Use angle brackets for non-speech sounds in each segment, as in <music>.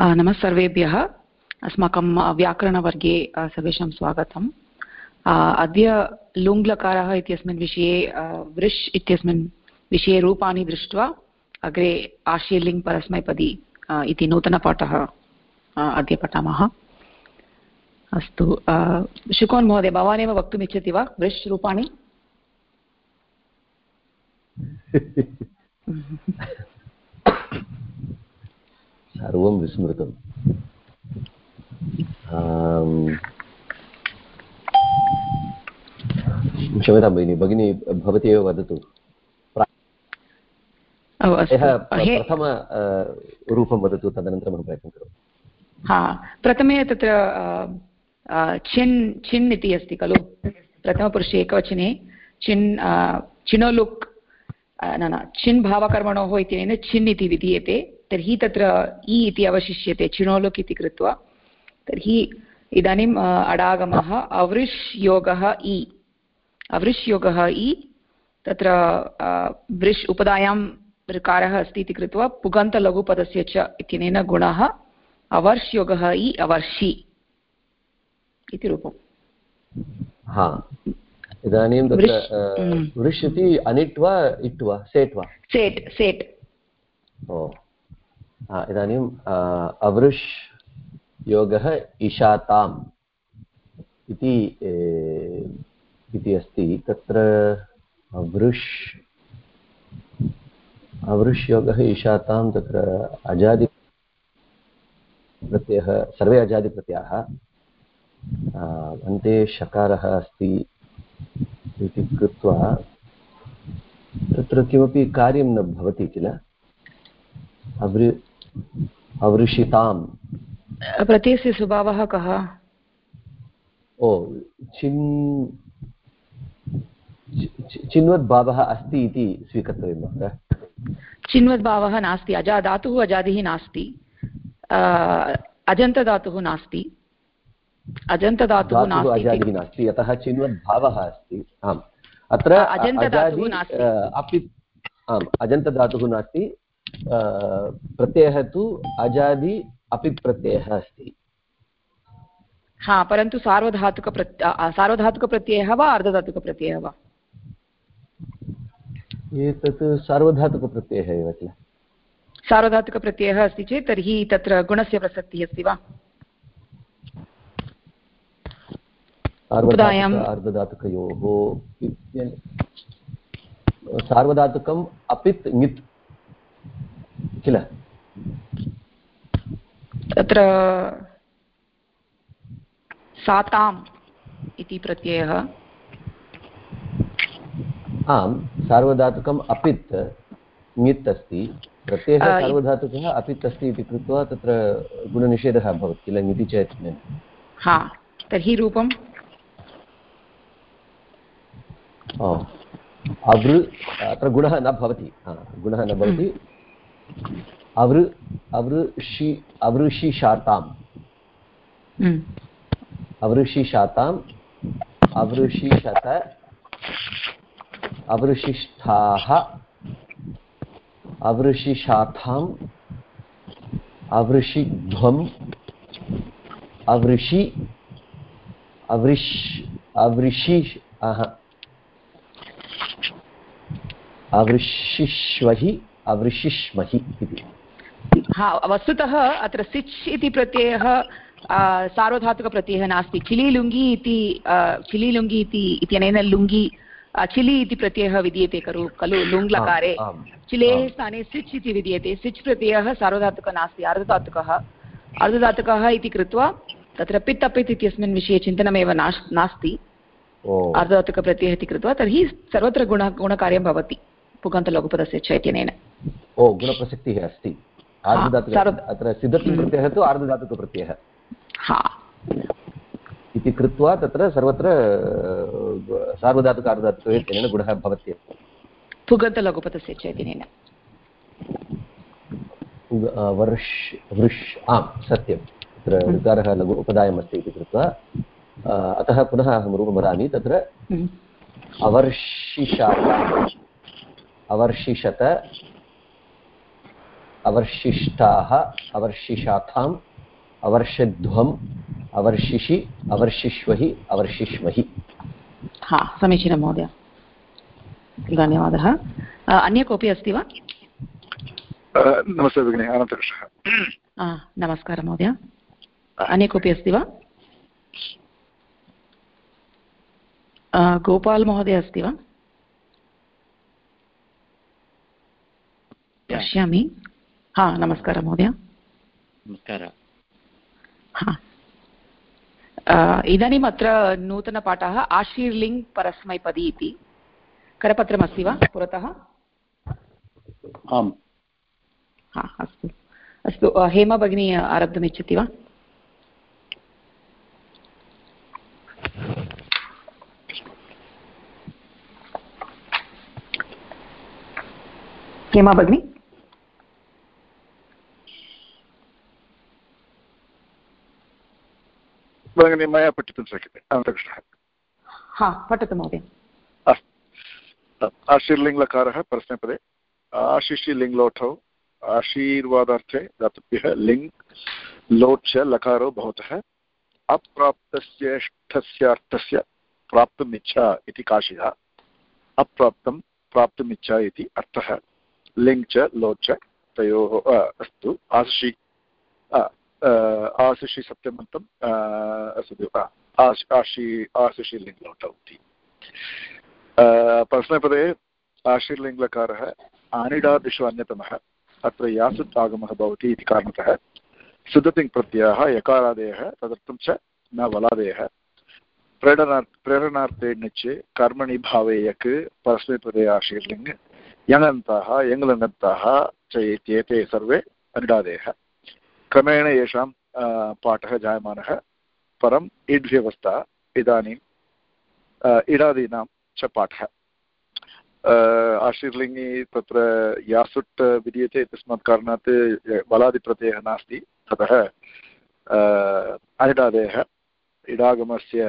नमः सर्वेभ्यः। अस्माकं व्याकरणवर्गे सर्वेषां स्वागतम्। अद्य लुङ्लकारः इत्यस्मिन् विषये वृष् इत्यस्मिन् विषये रूपाणि दृष्ट्वा अग्रे आशीर्लिङ् परस्मैपदी इति नूतनपाठः अद्य पठामः। अस्तु शुकोन् महोदय भवानेव वक्तुमिच्छति वा वृष् रूपाणि? <laughs> <laughs> सर्वं विस्मृतम् क्षम्यतां भगिनि भगिनी भवती एव वदतु। प्रथम रूपं वदतु तदनन्तरं अहं प्रयत्नं करोमि। हा प्रथमे तत्र छिन् छिन् इति अस्ति खलु? प्रथमपुरुषे एकवचने छिन् चिनोलुक् न न छिन् भावकर्मणोः इत्यनेन छिन् इति विधीयते। तर्हि तत्र इ इति अवशिष्यते चिणोलुक् इति कृत्वा। तर्हि इदानीम् अडागमः अवृष् योगः इ। अवृष् योगः इ तत्र वृष् उपदायां ऋकारः अस्ति इति कृत्वा पुगन्तलघुपदस्य च इत्यनेन गुणः अवर्ष् योगः इ अवर्षि इति रूपम्। हा। इदानीं तत्र वृष् इति अनिट् वा इट् वा सेट् वा? सेट् सेट्। ओ। इदानीम् अवृष् योगः इशाताम् इति इति अस्ति। तत्र अवृष् अवृष् ईशातां तत्र अजादि सर्वे अजादिप्रत्ययाः अन्ते शकारः अस्ति इति कृत्वा तत्र किमपि कार्यं न भवति किल? अवृ अवृषिताम्। प्रत्ययस्य स्वभावः कः? ओ चिन् चिन्वद्भावः अस्ति इति स्वीकर्तव्यं महोदय। चिन्वद्भावः नास्ति। अजा धातुः अजादिः नास्ति अजन्तधातुः नास्ति। अजन्तधातुः नास्ति नास्ति यतः चिन्वद्भावः अस्ति। आम्। अत्र अपि आम् अजन्तधातुः नास्ति। प्रत्ययः तु अजादि अपि प्रत्ययः अस्ति। हा परन्तु सार्वधातुकप्रत्य सार्वधातुकप्रत्ययः वा अर्धधातुकप्रत्ययः वा? एतत् सार्वधातुकप्रत्ययः एव किल? सार्वधातुकप्रत्ययः अस्ति चेत् तर्हि तत्र गुणस्य प्रसक्तिः अस्ति वा? सार्वधातुकयोः सार्वधातुकम् अपित् ङित् किल? तत्र साताम् इति प्रत्ययः। आम् सार्वधातुकम् अपित् ङित् अस्ति प्रत्ययः सार्वधातुकः अपित् अस्ति इति कृत्वा तत्र गुणनिषेधः अभवत् किल ङिति चेत्? हा तर्हि रूपम्? अवृ अत्र गुणः न भवति। गुणः न भवति। अवृ अवृषि अवृषिशाताम् अवृषिशाताम् अवृषिशत अवृषिष्ठाः अवृषिशाखाम् अवृषिध्वम् अवृषि अवृष् अवृषि अवृषिष्वहि अवृषिष्महि इति। हा वस्तुतः अत्र सिच् इति प्रत्ययः सार्वधातुकप्रत्ययः नास्ति। चिलीलुङ्गी इति चिलीलुङ्गी इति इत्यनेन लुङ्गी चिलि इति प्रत्ययः विद्यते खलु खलु लुङ्लकारे चिलेः स्थाने सिच् इति विद्यते। सिच् प्रत्ययः सार्वधातुकः नास्ति अर्धधातुकः। अर्धधातुकः इति कृत्वा तत्र पित् अपित् इत्यस्मिन् विषये चिन्तनमेव नास्ति। अर्धधातुकप्रत्ययः इति कृत्वा तर्हि सर्वत्र गुण गुणकार्यं भवति। पुगन्तलघुपदस्य च इत्यनेन ओ गुणप्रसक्तिः अस्ति। अत्र सिद्धत्वप्रत्ययः तु अर्धधातुकप्रत्ययः इति कृत्वा तत्र सर्वत्र सार्वधातुक अर्धधातुके तेन गुणः भवत्येव। पुगन्तलघुपतस्य चैतन्येन वर्ष वृष् आम् सत्यं तत्र ऋकारः लघु उपदायमस्ति इति कृत्वा अतः पुनः अहं रूपं वदामि तत्र अवर्षिशात अवर्षिषत अवर्शिष्टाः अवर्शिशाखाम् अवर्षध्वम् अवर्षिषि अवर्षिष्वहि अवर्षिष्महि हा समीचीनं महोदय। धन्यवादः। अन्य कोऽपि अस्ति वा? नमस्ते भगिनि अनन्तकृष्णः। नमस्कारः महोदय। अन्य कोऽपि अस्ति वा? गोपाल् महोदय अस्ति वा? पश्यामि। हा नमस्कारः महोदय। नमस्कारः। हा। इदानीम् अत्र नूतनपाठः आशीर्लिङ्ग् परस्मैपदी इति। करपत्रमस्ति वा पुरतः? आम्। हा अस्तु। अस्तु हेमा भगिनी आरब्धुमिच्छति वा? हेमा भगिनी? भगिनी मया पठितुं शक्यते. अनन्तकृष्णः हा पठतु महोदय. अस्तु. आशीर्लिङ्ग्लकारः परस्मैपदे आशिषि लिङ्ग्लोठौ आशीर्वादार्थे धातुभ्यः लिङ् लोट् च लकारो भवतः अप्राप्तस्येष्ठस्यार्थस्य प्राप्तुमिच्छा इति काशिः. अप्राप्तं प्राप्तुमिच्छा इति अर्थः. लिङ् च लोट् च तयोः अस्तु. आशिषि आशिषि सप्तमन्तम् अस्तु आशि आशिषि लिङ्ग्लोटौ इति प्रश्नपदे, आशीर्लिङ्ग्लकारः आनिडादिषु अन्यतमः अत्र यासुत् आगमः भवति इति कारणतः सुदतिङ् प्रत्ययः, यकारादयः, तदर्थं च न वलादयः। प्रेरणार्, प्रेरणार्थे णिचे कर्मणि भावे यक् परस्मैपदे आशीर्लिङ्ग्, यङन्ताः यङ्लङन्ताः च इत्येते सर्वे अनिडादयः। क्रमेण येषां पाठः जायमानः। परम् इड्व्यवस्था इदानीम् इडादीनां च पाठः। आशीर्लिङ्गि तत्र यासुट् विद्यते तस्मात् कारणात् बलादिप्रत्ययः नास्ति। ततः अनिडादयः इडागमस्य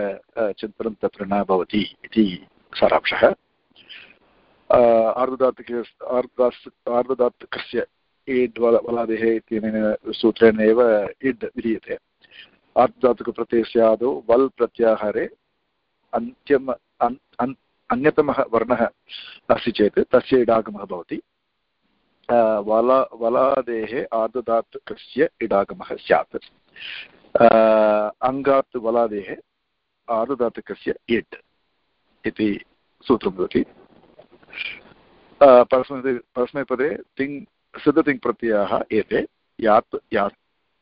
चिन्तनं तत्र न भवति इति सारांशः। आर्धधातुक इड् बलादेः इत्यनेन सूत्रेण एव इड् विधीयते। आर्धधातुकप्रत्ययस्य आदौ वल् प्रत्याहारे अन्त्यम अन्यतमः वर्णः अस्ति चेत् तस्य इडागमः भवति। वला वलादेः आर्धधातुकस्य इडागमः स्यात्। अङ्गात् वलादेः आर्धधातुकस्य इड् इति सूत्रं भवति। परस्मै परस्मैपदे तिङ् सिद्धतिङ् प्रत्ययाः एते। यात् या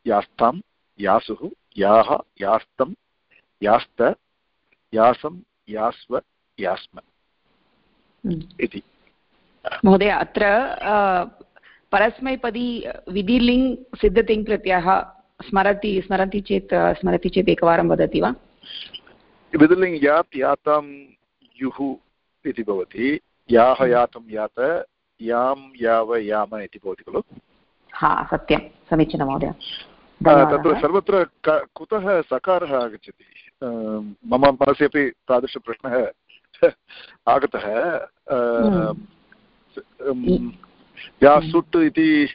यास्तां यासुः याः यास्तं यास्त यासं यास्व यास्म इति। महोदय अत्र परस्मैपदी विधिलिङ् सिद्धतिङ् प्रत्ययः स्मरति स्मरति चेत् स्मरति चेत् एकवारं वदति वा? विधिलिङ् यात् यातां युः इति भवति। याः यातं यात यां याव याम इति भवति खलु? हा सत्यं. समीचीनं महोदय. तत्र सर्वत्र कुतः सकारः आगच्छति? मम मनसि अपि तादृशप्रश्नः <laughs> आगतः. या सुट् इति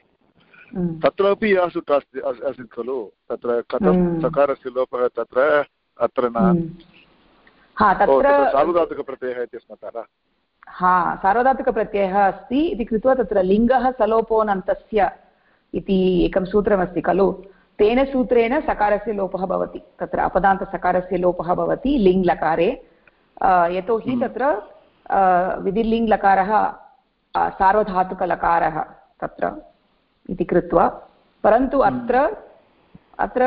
तत्रापि या सुट् अस्ति आसीत् खलु? तत्र कथं सकारस्य लोपः तत्र अत्र न? सार्वधातुकप्रत्ययः इत्यस्मात् हा सार्वधातुकप्रत्ययः अस्ति इति कृत्वा तत्र लिङ्गः सलोपोनन्तस्य इति एकं सूत्रमस्ति खलु तेन सूत्रेण सकारस्य लोपः भवति तत्र अपदान्तसकारस्य लोपः भवति लिङ् लकारे यतोहि तत्र विधिलिङ्ग्लकारः सार्वधातुकलकारः तत्र इति कृत्वा परन्तु अत्र अत्र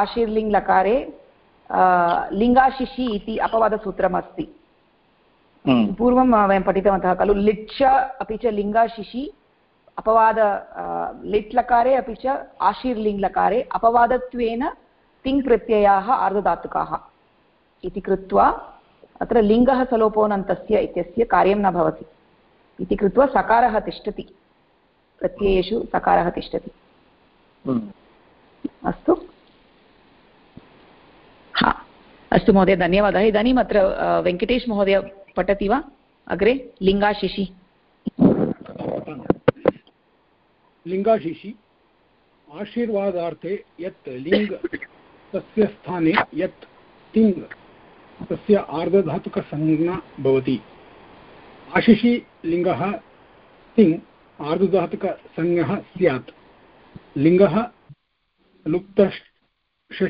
आशीर्लिङ्ग्लकारे लिङ्गाशिषि इति अपवादसूत्रमस्ति पूर्वं वयं पठितवन्तः खलु लिट् अपि च लिङ्गाशिषि अपवाद लिट् लकारे अपि च आशीर्लिङ्ग्लकारे अपवादत्वेन तिङ् प्रत्ययाः आर्धधातुकाः इति कृत्वा अत्र लिङ्गः सलोपोनन्तस्य इत्यस्य कार्यं न भवति इति कृत्वा सकारः तिष्ठति प्रत्ययेषु सकारः तिष्ठति। अस्तु। हा। अस्तु महोदय धन्यवादः। इदानीम् अत्र वेङ्कटेश् महोदय पठति वा अग्रे लिङ्गाशिशि लिङ्गाशिषि। आशीर्वादार्थे यत् लिङ् तस्य स्थाने यत् तिङ्, तस्य आर्धधातुकसंज्ञा भवति। आशिषि लिङ्गः तिङ् आर्धधातुकसंज्ञः स्यात्। लिङ्गः लुप्तषष्टीकम्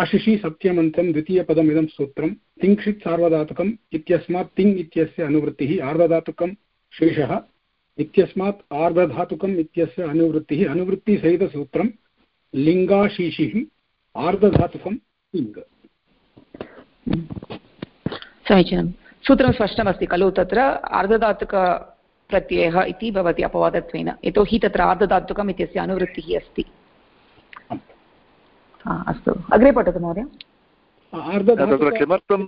आशिषि सत्यमन्तं द्वितीयपदमिदं सूत्रं तिङ्क्षित् सार्वधातुकम् इत्यस्मात् तिङ् इत्यस्य अनुवृत्तिः आर्धधातुकं शेषः इत्यस्मात् आर्धधातुकम् इत्यस्य अनुवृत्तिः अनुवृत्तिसहितसूत्रं लिङ्गाशीषिः आर्धधातुकं लिङ्ग। समीचीनं। सूत्रं स्पष्टमस्ति खलु तत्र आर्धधातुकप्रत्ययः इति भवति अपवादत्वेन। यतोहि तत्र आर्धधातुकम् इत्यस्य अनुवृत्तिः अस्ति। अस्तु. अग्रे पठतु महोदय. तत्र किमर्थं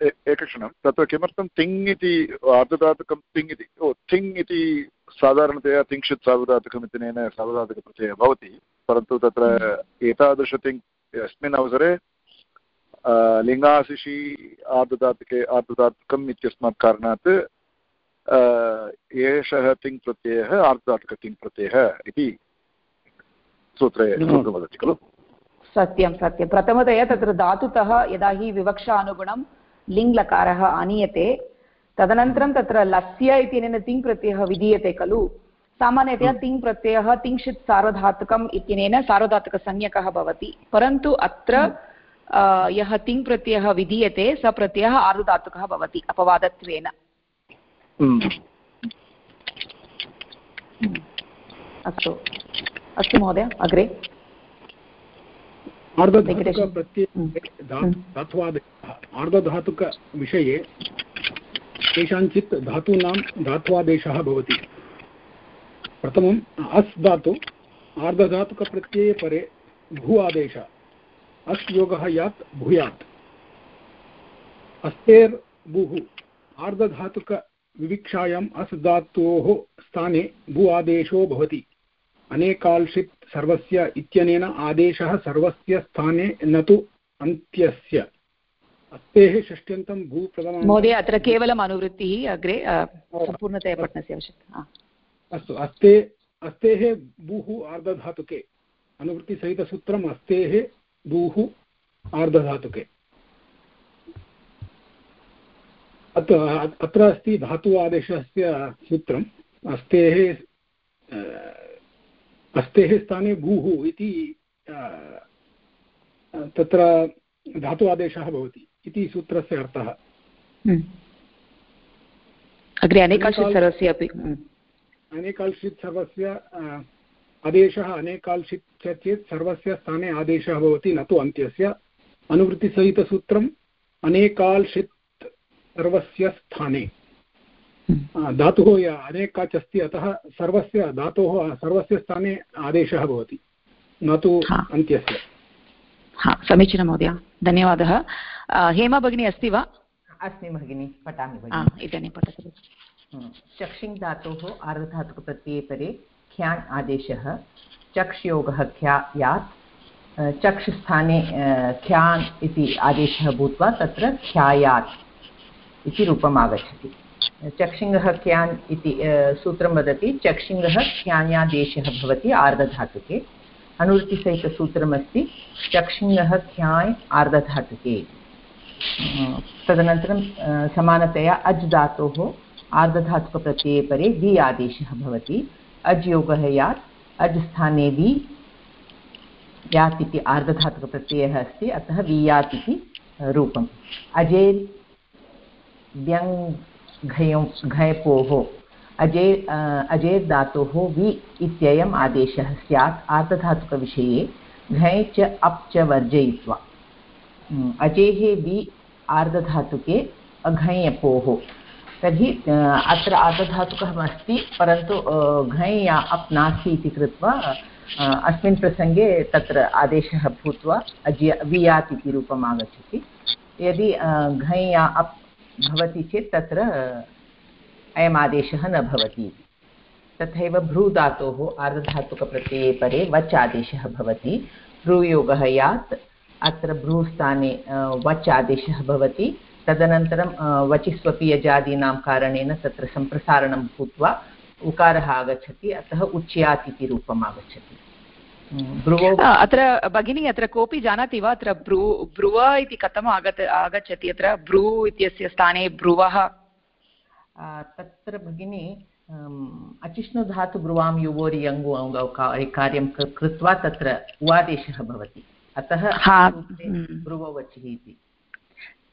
एकक्षणं. तत्र किमर्थं तिङ् इति आर्धधातुकं तिङ् इति ओ तिङ् इति साधारणतया तिङ्क्षित् सार्वधातुकम् इत्यनेन सार्वधातुकप्रत्ययः भवति परन्तु तत्र एतादृशतिङ् अस्मिन् अवसरे लिङ्गाशिषि आर्धधातुके आर्धधातुकम् इत्यस्मात् कारणात् एषः तिङ् प्रत्ययः आर्धधातुकतिङ् प्रत्ययः इति सूत्रे सूत्रं वदति खलु? सत्यं सत्यं। प्रथमतया तत्र धातुतः यदा हि विवक्षानुगुणं लिङ्लकारः आनीयते तदनन्तरं तत्र लस्य इत्यनेन तिङ् प्रत्ययः विधीयते खलु। सामान्यतया तिङ् प्रत्ययः तिङ्क्षित् सार्वधातुकम् इत्यनेन सार्वधातुकसंज्ञकः भवति। परन्तु अत्र यः तिङ् प्रत्ययः विधीयते स प्रत्ययः आर्धधातुकः भवति अपवादत्वेन। अस्तु। अस्तु महोदय अग्रे। धात्वादयः आर्धधातुकविषये केषाञ्चित् धातूनां धात्वादेशः भवति। प्रथमम् अस् धातु आर्धधातुकप्रत्यये परे भू आदेश। अस् योगः यात् भूयात्। अस्तेर्भुः आर्धधातुकविविक्षायाम् अस् धातोः स्थाने भू आदेशो भवति। अनेकाल्षित् सर्वस्य इत्यनेन आदेशः सर्वस्य स्थाने न तु अन्त्यस्य। अस्तेः षष्ट्यन्तं भूप्रथमं महोदय अत्र केवलम् अनुवृत्तिः अग्रे सम्पूर्णतया पठनस्य आवश्यकता। अस्तु अस्ते अस्तेः भूः आर्धधातुके अनुवृत्तिसहितसूत्रम् अस्तेः भूः आर्धधातुके अत्र अत्र अस्ति धातु आदेशस्य सूत्रम्। अस्तेः अस्तेः स्थाने भूः इति तत्र धातु आदेशः भवति इति सूत्रस्य अर्थः हम्म। अग्रे अनेकांशित् सर्वस्य अपि हम्म। अनेकाल्षित् सर्वस्य आदेशः अनेकाल्षित् चेत् सर्वस्य स्थाने आदेशः भवति न तु अन्त्यस्य अनुवृत्तिसहितसूत्रम् अनेकाल्षित् सर्वस्य स्थाने धातुः अनेकाच् अस्ति अतः सर्वस्य धातोः सर्वस्य स्थाने आदेशः भवति। न तु अन्त्यस्य। हा समीचीनं महोदय। धन्यवादः। हेमा भगिनी अस्ति वा? अस्मि भगिनि पठामि इदानीं पठतु। चक्षिङ् धातोः आर्धधातुकप्रत्यये परे ख्यान् आदेशः। चक्ष् योगः ख्या यात्। चक्ष् स्थाने ख्यान् इति आदेशः भूत्वा तत्र ख्यायात् इति रूपम् आगच्छति चक्षिङ्गः ख्यान् इति सूत्रं वदति। चक्षिङ्गः ख्यान्यादेशः भवति, आर्धधातुके। अनुवृत्तिसहितसूत्रमस्ति, चक्षिङ्गः ख्याय् आर्धधातुके। तदनन्तरं समानतया अज् धातोः आर्धधातुकप्रत्यये परे वि आदेशः भवति। अज् योगः यात्, अज् स्थाने वि यात् इति आर्धधातुकप्रत्ययः अस्ति, अतः वियात् इति रूपम्। अजेर् व्यङ् घयों घयपोः अजे अजेर् वि इत्ययम् आदेशः स्यात् आर्धधातुकविषये घञ् च अप् च वर्जयित्वा। अजेः वि आर्धधातुके अघञ्यपोः तर्हि अत्र आर्धधातुकः अस्ति, परन्तु घञ् या अप् नास्ति इति कृत्वा अस्मिन् प्रसङ्गे तत्र आदेशः भूत्वा अज्य, वियात् इति रूपम् आगच्छति। यदि घञ् या अप् भवति चेत् तत्र अयम् आदेशः न भवति। तथैव भ्रूधातोः आर्धधातुकप्रत्यये परे वच् आदेशः भवति। भ्रूयोगः यात्, अत्र भ्रूस्थाने वच् आदेशः भवति। तदनन्तरं वचिस्वपि यजादीनां कारणेन तत्र सम्प्रसारणं भूत्वा उकारः आगच्छति, अतः उच्यात् इति रूपम् आगच्छति। अत्र भगिनी अत्र कोऽपि जानाति वा? अत्र ब्रू ब्रुव इति कथम् आगत आगच्छति? अत्र ब्रू इत्यस्य स्थाने ब्रुवः। तत्र भगिनी अचिष्णुधातु ब्रुवां युवोरि यङ्गु कार्यं कृत्वा तत्र उवादेशः भवति। अतः ब्रुववचिः इति।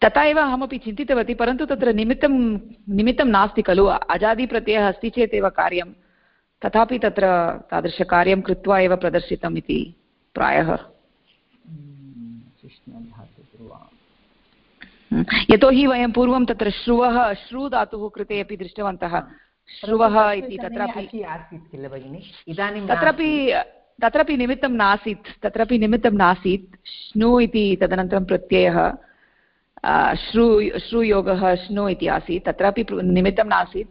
तथा एव अहमपि चिन्तितवती परन्तु तत्र निमित्तं निमित्तं नास्ति खलु। अजादिप्रत्ययः अस्ति चेत् एव कार्यं तथापि तत्र तादृशकार्यं कृत्वा एव प्रदर्शितम् इति प्रायः। यतोहि वयं पूर्वं तत्र श्रुवः श्रु धातुः कृते अपि दृष्टवन्तः। श्रुवः इति तत्रापि आसीत् किल भगिनि? इदानीं तत्रापि तत्रापि निमित्तं नासीत्। तत्रापि निमित्तं नासीत्। श्नु इति तदनन्तरं प्रत्ययः श्रु श्रुयोगः श्नु इति आसीत्। तत्रापि निमित्तं नासीत्।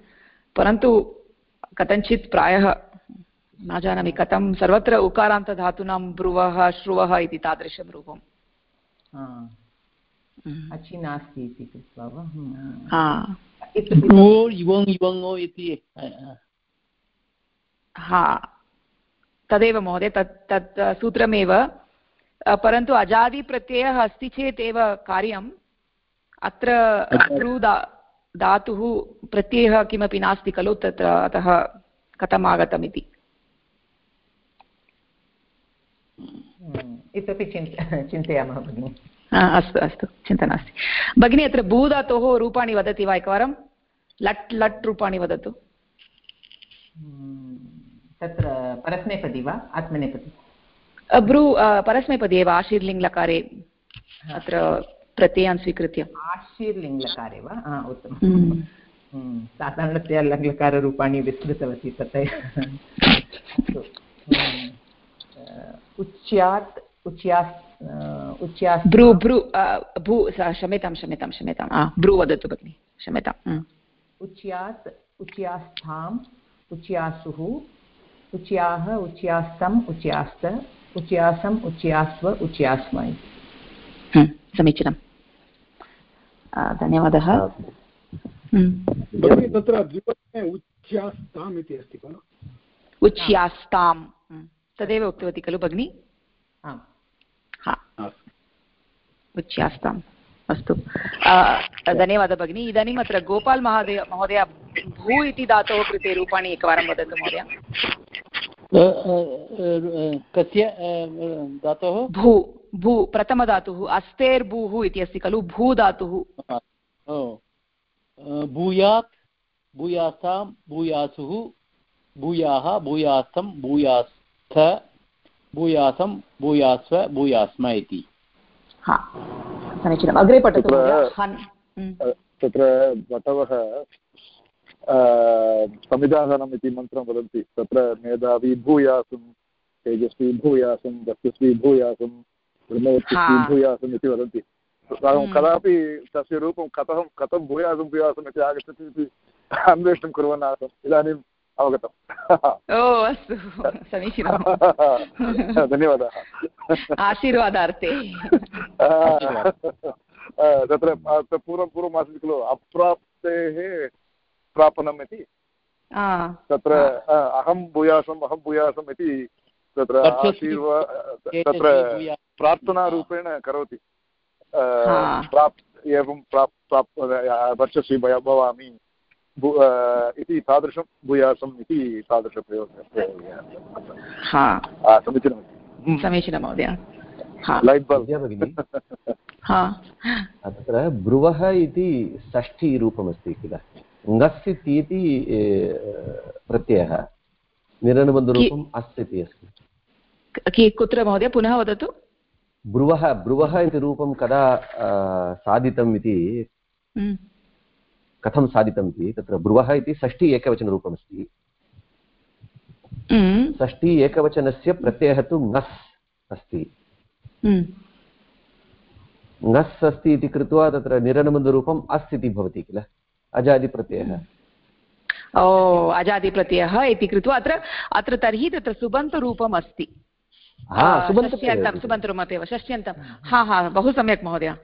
परन्तु कथञ्चित् प्रायः न जानामि कथं सर्वत्र उकारान्तधातूनां ब्रुवः श्रुवः इति तादृशं रूपम्। अचि नास्ति इति कृत्वा वा? इति हा। तदेव महोदय तत् तत् सूत्रमेव। परन्तु अजादिप्रत्ययः अस्ति चेत् एव कार्यं अत्र धातुः प्रत्ययः किमपि नास्ति खलु तत्र अतः कथम् आगतम् इति इतोपि चिन्त <laughs> चिन्तयामः भगिनि। अस्तु अस्तु चिन्ता नास्ति। भगिनी अत्र भूधातोः रूपाणि वदति वा एकवारं? लट् लट् रूपाणि वदतु। तत्र परस्मैपदी वा? आत्मनेपदी? ब्रू परस्मैपदी एव आशीर्लिङ्ग्लकारे अत्र प्रत्ययान् स्वीकृत्य। आशीर्लिङ्लकारे वा? उत्तमं साधारणतया लङ्लकाररूपाणि विस्मृतवती तथैव। उच्यात् उच्यास् उच्यास् ब्रू ब्रू भू क्षम्यतां क्षम्यतां क्षम्यतां। ब्रू वदतु भगिनि क्षम्यताम् उच्यात् उच्यास्थाम् उच्यासुः उच्याः उच्यास्तम् उच्यास्त उच्यासम् उच्यास्व उच्यास्म। इति समीचीनम्। धन्यवादः। तत्र द्विपदे उच्यास्ताम् इति अस्ति खलु? उच्यास्तां तदेव उक्तवती खलु भगिनि? उच्यास्ताम् अस्तु। धन्यवादः भगिनि। इदानीम् अत्र गोपाल् महोदय महोदय भू इति धातोः कृते रूपाणि एकवारं वदतु महोदय। कस्य धातोः? भू। भू प्रथमधातुः अस्तेर्भूः इति अस्ति खलु भू धातुः भूयात् भूयासां भूयासुः भूयाः भूयासं भूयास्थ भूयासं भूयास्व भूयास्म इति। समीचीनम्। अग्रे पठतु तत्र बटवः समिधानम् इति मन्त्रं वदन्ति। तत्र मेधावी भूयासं तेजस्वी भूयासं वर्चस्वी भूयासं ब्रह्मवर्चस्वी भूयासम् इति वदन्ति कदापि तस्य रूपं कथं कथं भूयासं भूयासम् इति आगच्छति इति अन्वेषणं कुर्वन् आसम्। इदानीम् अवगतम्। ओ अस्तु समीचीनं। <laughs> धन्यवादः। आशीर्वादार्थे। <laughs> तत्र पूर्वं पूर्वम् आसीत् खलु अप्राप्तेः प्रापणम् इति। तत्र अहं भूयासम् अहं भूयासम् इति तत्र आशीर्वा तत्र प्रार्थनारूपेण करोति। प्राप् एवं प्राप् प्राप् वर्चस्वी भवामि। इति तादृशं भूयासम् इति तादृशप्रयोगः समीचीनं समीचीनं महोदय। तत्र <laughs> ब्रुवः इति षष्ठीरूपमस्ति किल? ङस् इति प्रत्ययः। निरनुबन्धरूपम् अस् इति अस्ति। कुत्र महोदय? पुनः वदतु। ब्रुवः ब्रुवः इति रूपं कदा साधितम् इति कथं साधितम् इति तत्र ब्रुवः इति षष्ठी एकवचनरूपमस्ति। षष्ठी एकवचनस्य प्रत्ययः तु ङस् अस्ति। ङस् अस्ति इति कृत्वा तत्र अस् इति भवति किल? अजादिप्रत्ययः। ओ अजादिप्रत्ययः इति कृत्वा अत्र अत्र तर्हि तत्र सुबन्तरूपम् अस्ति षष्ट्यन्तं सुबन्तरूपमेव षष्ट्यन्तं. हा हा बहु सम्यक् महोदय.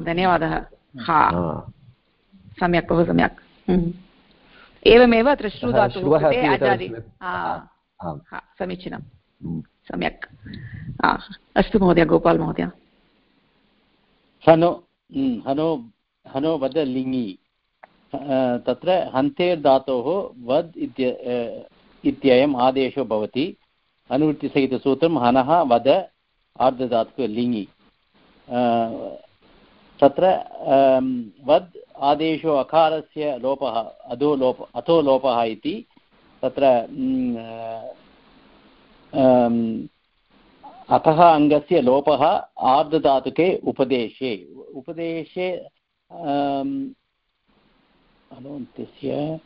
धन्यवादः. हा. सम्यक् बहु सम्यक्. एवमेव अत्र श्रुधातुः अजादि समीचीनं. हम्म। सम्यक्. अस्तु महोदय गोपाल् महोदय. हनो हम्म, हनो हनो वद लिङि तत्र हन्तेर् धातोः वद् इत्ययम् आदेशो भवति. अनुवृत्तिसहितसूत्रं हनः वद आर्धधातुक लिङि तत्र वद् आदेशो अकारस्य लोपः अधो लोप अथो लोपः इति तत्र अतः अङ्गस्य लोपः आर्धधातुके उपदेशे उपदेशे अनुन्त्यस्य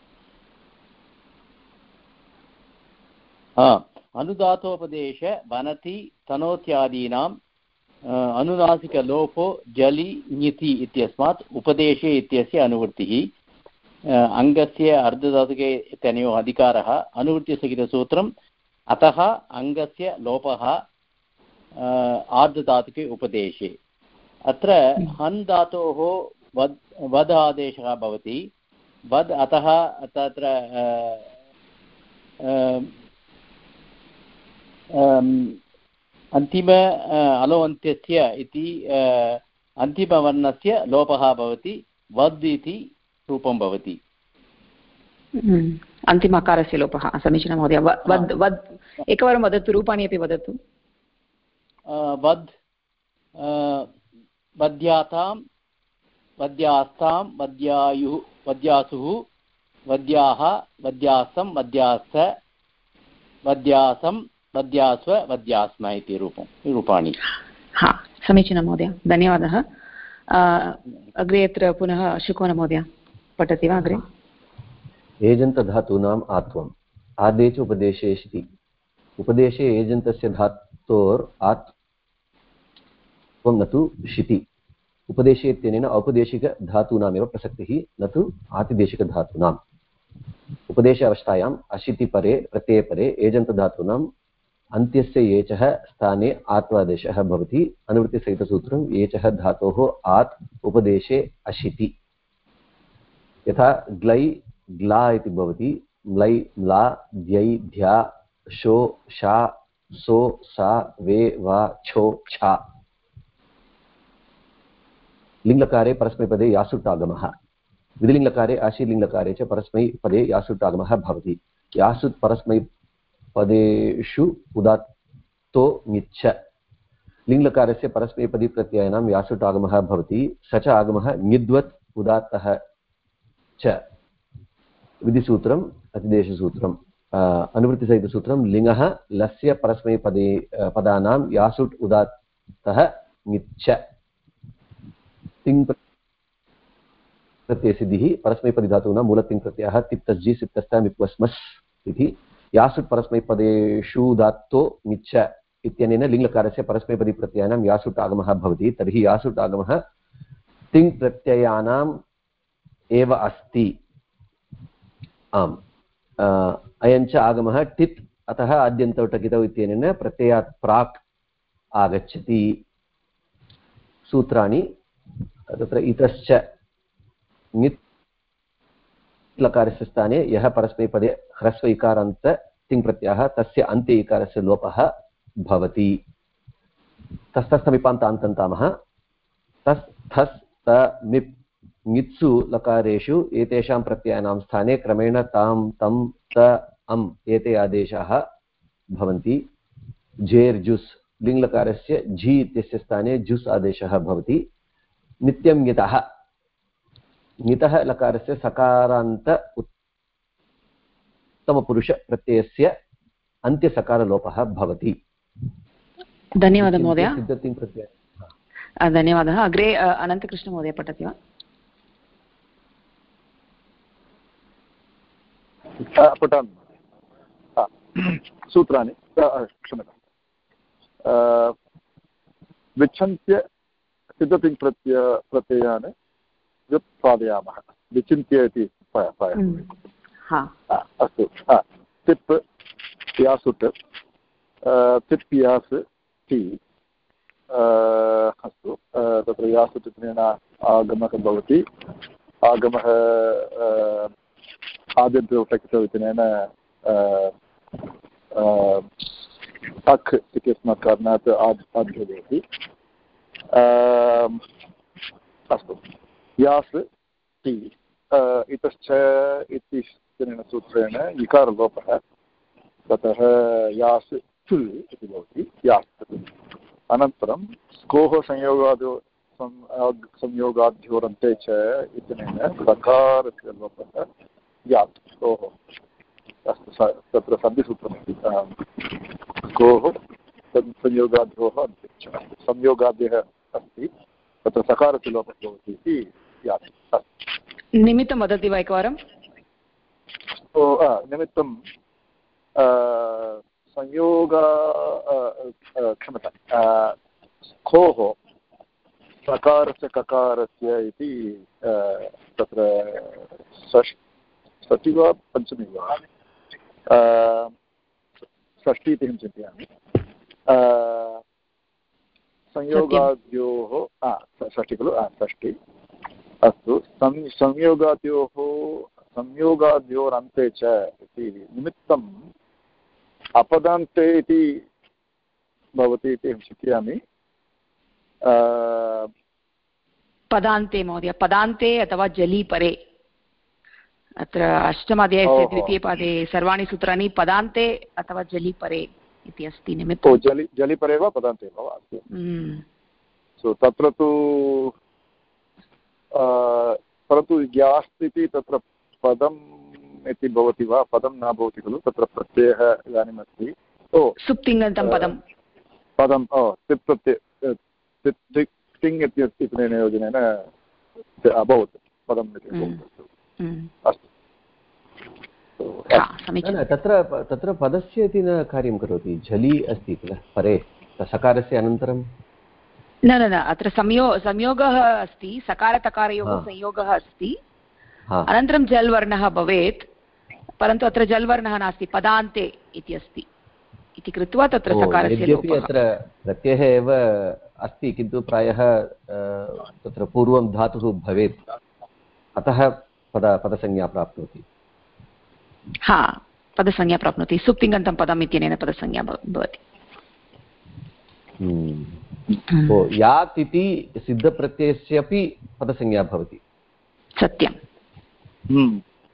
अनुदातोपदेश वनति तनोत्यादीनाम् अनुनासिकलोपो जलि ञिति इत्यस्मात् उपदेशे इत्यस्य अनुवृत्तिः अङ्गस्य अर्धधातुके इत्यनयोः अधिकारः अनुवृत्तिसहितसूत्रम् अतः अङ्गस्य लोपः आर्धधातुके उपदेशे अत्र हन् धातोः वद् वद् आदेशः भवति वद् अतः तत्र अन्तिम अलोन्त्यस्य इति अन्तिमवर्णस्य लोपः भवति वद् इति रूपं भवति। हम्म, अन्तिम अकारस्य लोपः समीचीनं महोदय वद् वद् एकवारं वदतु रूपाणि अपि वदतु। वद् वद्यातां वद्यास्तां वद्यायुः वद्यासुः वद्याः वद्यासं वद्यास वद्यासं वद्यास्व वद्यास्म इति रूपं रूपाणि। हा समीचीनं महोदय। धन्यवादः। अग्रे अत्र पुनः शुकोन पठति वा अग्रे? एजन्तधातूनाम् आत्वम्। आदे च उपदेशे इति उपदेशे एजन्तस्य धातोर् आत् त्वं न तु शिति उपदेशे इत्यनेन औपदेशिकधातूनामेव प्रसक्तिः न तु आतिदेशिकधातूनाम् उपदेश अवस्थायाम् अशितिपरे प्रत्ययपरे एजन्तधातूनाम् अन्त्यस्य एचः स्थाने आत्वादेशः भवति। अनुवृत्तिसहितसूत्रम् एचः धातोः आत् उपदेशे अशिति। यथा ग्लै, ग्ला इति भवति। म्लै, म्ला, द्यै, ध्या, शो, शा, सो, सा, वे, वा, छो छा लिङ्गकारे परस्मैपदे यासुट् विधिलिङ्गकारे आशीलिङ्गकारे च परस्मैपदे यासुट् भवति। यासुत् परस्मैपदेषु उदात्तो मिच्छ। लिङ्गकारस्य परस्मैपदी प्रत्ययानां यासुट् भवति। स च आगमः ङिद्वत् उदात्तः च। विधिसूत्रम्, अतिदेशसूत्रम् अनुवृत्तिसहितसूत्रं लिङ्गः लस्य परस्मैपदे पदानां यासुट् उदात्तः ङिच्छ तिङ् प्रत्ययसिद्धिः परस्मैपदिधातूनां मूलतिङ् प्रत्ययः तिप्तज्जि सिप्तस्तमिप्वस्मस् इति यासुट् परस्मैपदेषु दात्तो मिच्छ इत्यनेन लिङ्गकारस्य परस्मैपदिप्रत्ययानां यासुट् आगमः भवति। तर्हि यासुट् आगमः तिङ् प्रत्ययानाम् एव अस्ति। आम्। अयञ्च आगमः टित् अतः आद्यन्तौ टकितौ इत्यनेन प्रत्ययात् प्राक् आगच्छति। सूत्राणि, तत्र इतश्च ङित् लकारस्य स्थाने यः परस्मैपदे ह्रस्व इकारान्त तिङ्प्रत्ययः, तस्य अन्त्य इकारस्य लोपः भवति। तस्तस्थमिपान्तान्तन्तामः तस् थस् त मिप् ङित्सु लकारेषु एतेषां प्रत्ययानां स्थाने क्रमेण तां, तं, त अम् एते आदेशाः भवन्ति। झेर्, जुस्, लिङ्लकारस्य झि इत्यस्य स्थाने जुस् आदेशः भवति। नित्यं ङितः। ङितः लकारस्य सकारान्त उत्तमपुरुषप्रत्ययस्य अन्त्यसकारलोपः भवति। धन्यवादः महोदय। धन्यवादः। अग्रे अनन्तकृष्णमहोदय पठति वा? पठामि सूत्राणि। क्षम्यतां विच्छन्त्य सिद्धतिङ् प्रत्यय प्रत्ययान् व्युत्पादयामः। विचिन्त्य इति अस्तु तिप् यासुट् तिप् यास् टि अस्तु तत्र यासुट् इत्यनेन आगमः भवति। आगमः आदिद्योटक्तौ इत्यनेन अक् इत्यस्मात् कारणात् आद् आद्यो अस्तु। यास्, टि इतश्च इति सूत्रेण इकारलोपः ततः यास् चुल् इति भवति यास् अनन्तरं स्कोः संयोगादो संयोगाध्योरन्ते च इत्यनेन सकारस्य लोपः यात् स्कोः अस्तु तत्र सन्धिसूत्रमस्ति स्कोः संयोगाध्योः अन्ते च संयोगाद्यः अस्ति तत्र सकारस्य लोपः भवति इति यात् निमित्तं वदति वा एकवारं निमित्तं संयोग क्षम्यता खोः, सकारस्य ककारस्य इति तत्र षष्टि वा पञ्चमी वा? षष्टि इति अहं चिन्तयामि। संयोगाद्योः षष्टि खलु षष्टि अस्तु, सं, संयोगाद्योः संयोगाद्योरन्ते च इति निमित्तम् अपदान्ते इति भवति इति अहं चिन्तयामि। पदान्ते महोदय पदान्ते अथवा जलीपरे। अत्र अष्टमाध्यायस्य द्वितीयपादे सर्वाणि सूत्राणि पदान्ते अथवा जलीपरे इति अस्ति निमित्तं जलि जलिपरे वा पदान्ते वा? सो तत्र तु परन्तु इति तत्र पदम् इति भवति वा? पदं न भवति खलु? तत्र प्रत्ययः इदानीम् अस्ति ओ सुप्तिङन्तं पदं पदम्। ओ तिप् प्रत्यय तिङ् इत्यनेन योजनेन अभवत् पदम् इति अस्तु। तत्र तत्र पदस्य इति न कार्यं करोति। झलि अस्ति किल? परे। सकारस्य अनन्तरं? न न न अत्र संयो संयोगः अस्ति। सकारतकारयोः संयोगः अस्ति। अनन्तरं जल् वर्णः भवेत् परन्तु अत्र जल् वर्णः नास्ति पदान्ते इति अस्ति। इति कृत्वा तत्र सकारस्य अत्र प्रत्ययः एव अस्ति किन्तु प्रायः तत्र पूर्वं धातुः भवेत्। अतः पद पदसंज्ञा प्राप्नोति। हा पदसंज्ञा प्राप्नोति। सुप्तिङन्तं पदम् इत्यनेन पदसंज्ञा भवति। हम्म। यात् इति सिद्धप्रत्ययस्यापि पदसंज्ञा भवति। सत्यं हम्म।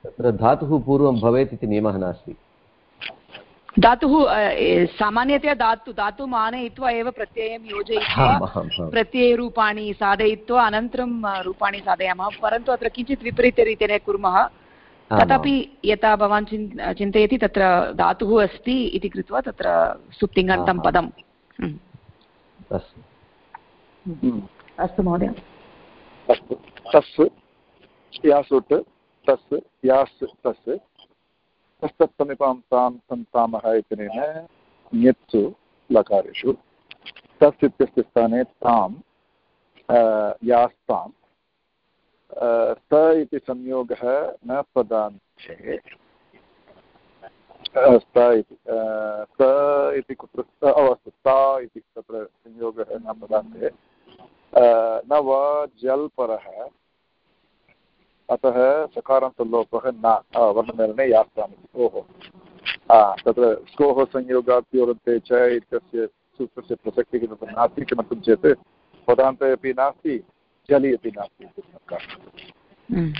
तत्र धातुः पूर्वं भवेत् इति नियमः नास्ति। धातुः सामान्यतया धातु धातुम् आनयित्वा एव प्रत्ययं योजयित्वा प्रत्ययरूपाणि साधयित्वा अनन्तरं रूपाणि साधयामः। परन्तु अत्र किञ्चित् विपरीतरीतेन कुर्मः। तथापि यथा भवान् चिन् चिन्तयति तत्र धातुः अस्ति इति कृत्वा तत्र सुप्तिङन्तं पदम्। हम्म। हम्म। अस्तु महोदय। अस्तु। तस् यासुट्। तस्, यास्, तस्। तस्तत्समीपां तां सन्तामः इत्यनेन ञत्सु लकारेषु। तस् इत्यस्य स्थाने तां यास्तां स इति संयोगः न पदान्ते स्त इति स इति कुत्र अस्तु, सा इति तत्र संयोगः न पदान्ते न वा जल्परः अतः सकारान्तलोपः न वर्णमेलने यास्यामि ओहो। तत्र स्कोः संयोगात्योरन्ते च इत्यस्य सूत्रस्य प्रसक्तिः तत्र नास्ति किमर्थं चेत् पदान्ते अपि नास्ति जलि अपि नास्ति हम्म।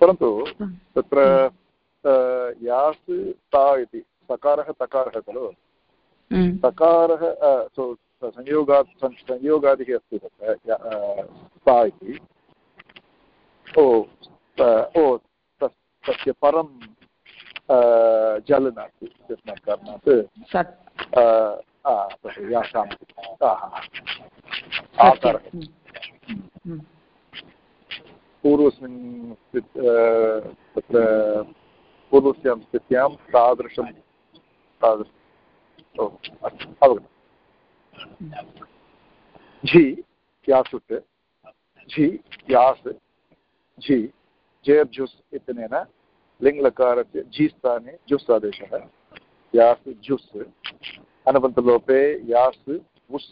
परन्तु तत्र यास् ता इति सकारः तकारः खलु? हम्म। सकारः संयोगात् संयोगादिः अस्ति तत्र सा इति ओ ओ तस्य परं जल् नास्ति इत्यस्मात् कारणात् यासाम् आकारः। पूर्वस्मिन् तत्र पूर्वस्यां स्थित्यां तादृशं तादृशम् अस्तु अवगतम्। झि यासुट् झि यास् झि जेर्झुस् इत्यनेन लिङ्लकारस्य झि स्थाने जुस् आदेशः यास् झुस् अनपन्तलोपे यास् वुस्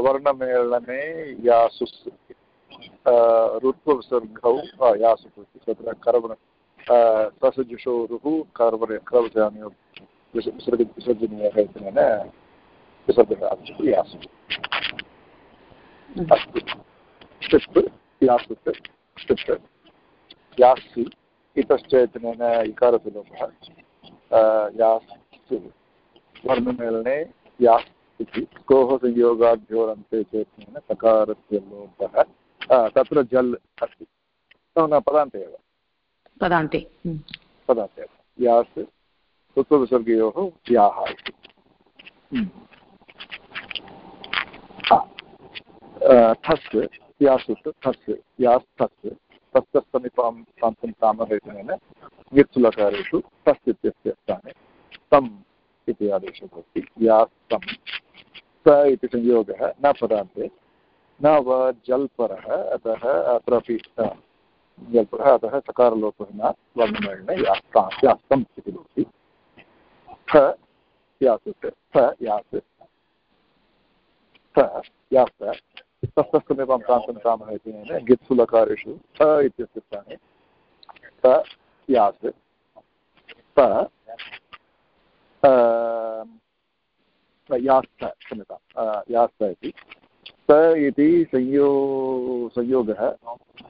वर्णमेलने यासुस् ऋत्वविसर्गौ यासु तत्र कर्मण ससजुषोरुः कर्मणे विसर्ग विसर्जनीयः इत्यनेन विसर्गः आगच्छति यासु अस्तु ष्टिप् यासुत् ष्टिप् यासि इतश्च इत्यनेन इकारसुलभः यास्तु वर्णमेलने यास् इति कोः संयोगाभ्योरन्ते चेत्नेन सकारस्य लोपः तत्र जल् अस्ति न पदान्ते। एव पदान्ते। पदान्ते एव यास् उत्तरविसर्गयोः याः इति। ठस् यासुत् ठस् यास् ठस् तस्थसमीपां प्रान्तं कामहेतनेन ङित्सुलकारेषु ठस् इत्यस्य स्थाने तम् इति आदेशः भवति यास्तं स इति संयोगः न पदान्ते, न वा जल्परः, अतः अत्रापि जल्परः, अतः सकारलोपः न वर्णमेळ्न यास्ता यास्तम् इति भवति। थ यासुत् थ, यास् थ यास्त तस्तस्तमेवां प्रान्तं कामः इति गित्सुलकारेषु थ इत्यस्य स्थाने। थ यास् थ यास्त, क्षम्यतां यास्त इति। स इति संयो, संयोगः,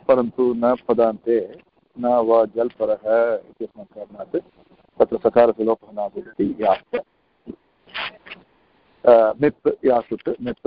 परन्तु न पदान्ते, न वा जल्परः इत्यस्मात् कारणात् तत्र सकारस्य लोपः न भवति यास्त मित् यासुत् मित्